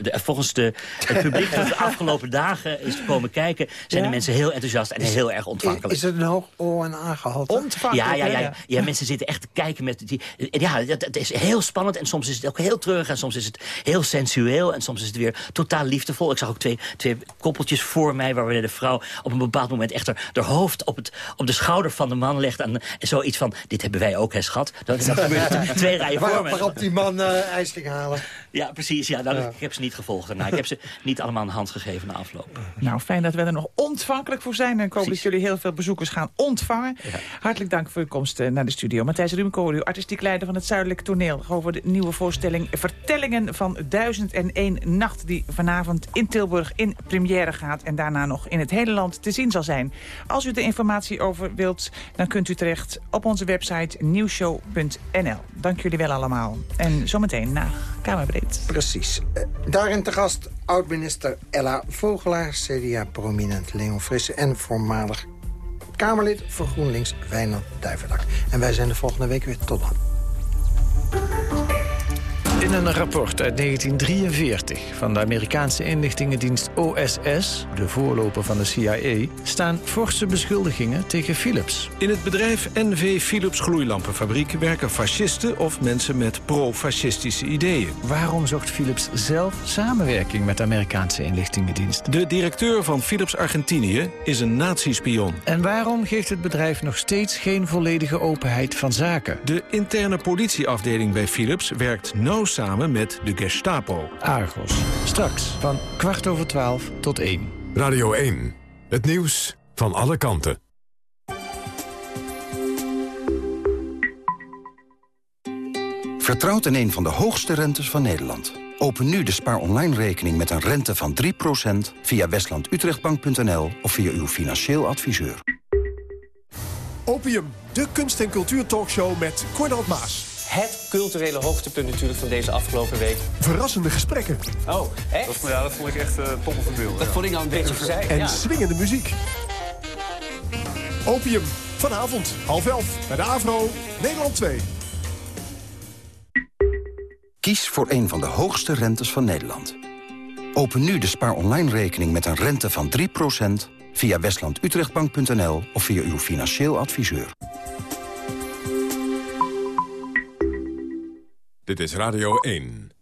De- volgens de, het publiek dat de afgelopen dagen is komen kijken... zijn Ja? de mensen heel enthousiast en heel erg ontvankelijk. Is het een hoog O- en A-gehalte? Ontvankelijk, Ja, ja, ja, ja, ja, mensen zitten echt te kijken met die. Ja, het, is heel spannend en soms is het ook heel treurig en soms is het heel sensueel en soms is het weer totaal liefdevol. Ik zag ook twee, twee koppeltjes voor mij waarbij de vrouw op een bepaald moment echt haar, haar hoofd op, het, op de schouder van de man legt en, zoiets van: dit hebben wij ook, hè, schat. Dat, dat twee rijen voor Waar, me. waarop die man eh ijs ging halen. Ja, precies. Ja, nou. Ik heb ze niet gevolgd daarna. Ik heb ze niet allemaal een hand gegeven na afloop. Nou, fijn dat we er nog ontvankelijk voor zijn. En ik hoop dat jullie heel veel bezoekers gaan ontvangen. Hartelijk dank voor uw komst eh, naar de studio. Matthijs Rumkorio, artistiek leider van het Zuidelijk Toneel... over de nieuwe voorstelling Vertellingen van 1001 Nacht... die vanavond in Tilburg in première gaat... en daarna nog in het hele land te zien zal zijn. Als u er informatie over wilt, dan kunt u terecht op onze website nieuwshow.nl. Dank jullie wel allemaal. En zometeen na Kamerbreed. Precies. Eh, Daarin te gast oud-minister Ella Vogelaar... CDA-prominent Leon Frisse en voormalig Kamerlid voor GroenLinks Wijnand Duivendak. En wij zijn de volgende week weer. Tot dan. In een rapport uit 1943 van de Amerikaanse inlichtingendienst OSS... de voorloper van de CIA, staan forse beschuldigingen tegen Philips. In het bedrijf NV Philips Gloeilampenfabriek werken fascisten of mensen met pro-fascistische ideeën. Waarom zocht Philips zelf samenwerking met de Amerikaanse inlichtingendienst? De directeur van Philips Argentinië is een nazi-spion. En waarom geeft het bedrijf nog steeds geen volledige openheid van zaken? De interne politieafdeling bij Philips werkt nauw samen met de Gestapo. Argos. Straks van kwart over twaalf tot één. Radio 1. Het nieuws van alle kanten. Vertrouwt in een van de hoogste rentes van Nederland. Open nu de spaar online rekening met een rente van 3% via westlandutrechtbank.nl of via uw financieel adviseur. Opium, de kunst- en cultuurtalkshow met Cornald Maas. Het culturele hoogtepunt natuurlijk van deze afgelopen week. Verrassende gesprekken Oh, echt? Dat, ja, dat vond ik echt uh, top van beeld. Dat vond ik nou een beetje verzeild. en Ja. swingende muziek. Opium, vanavond, half elf, bij de AVRO, Nederland 2. Kies voor een van de hoogste rentes van Nederland. Open nu de spaar online rekening met een rente van 3% Via westlandutrechtbank.nl of via uw financieel adviseur. Dit is Radio 1.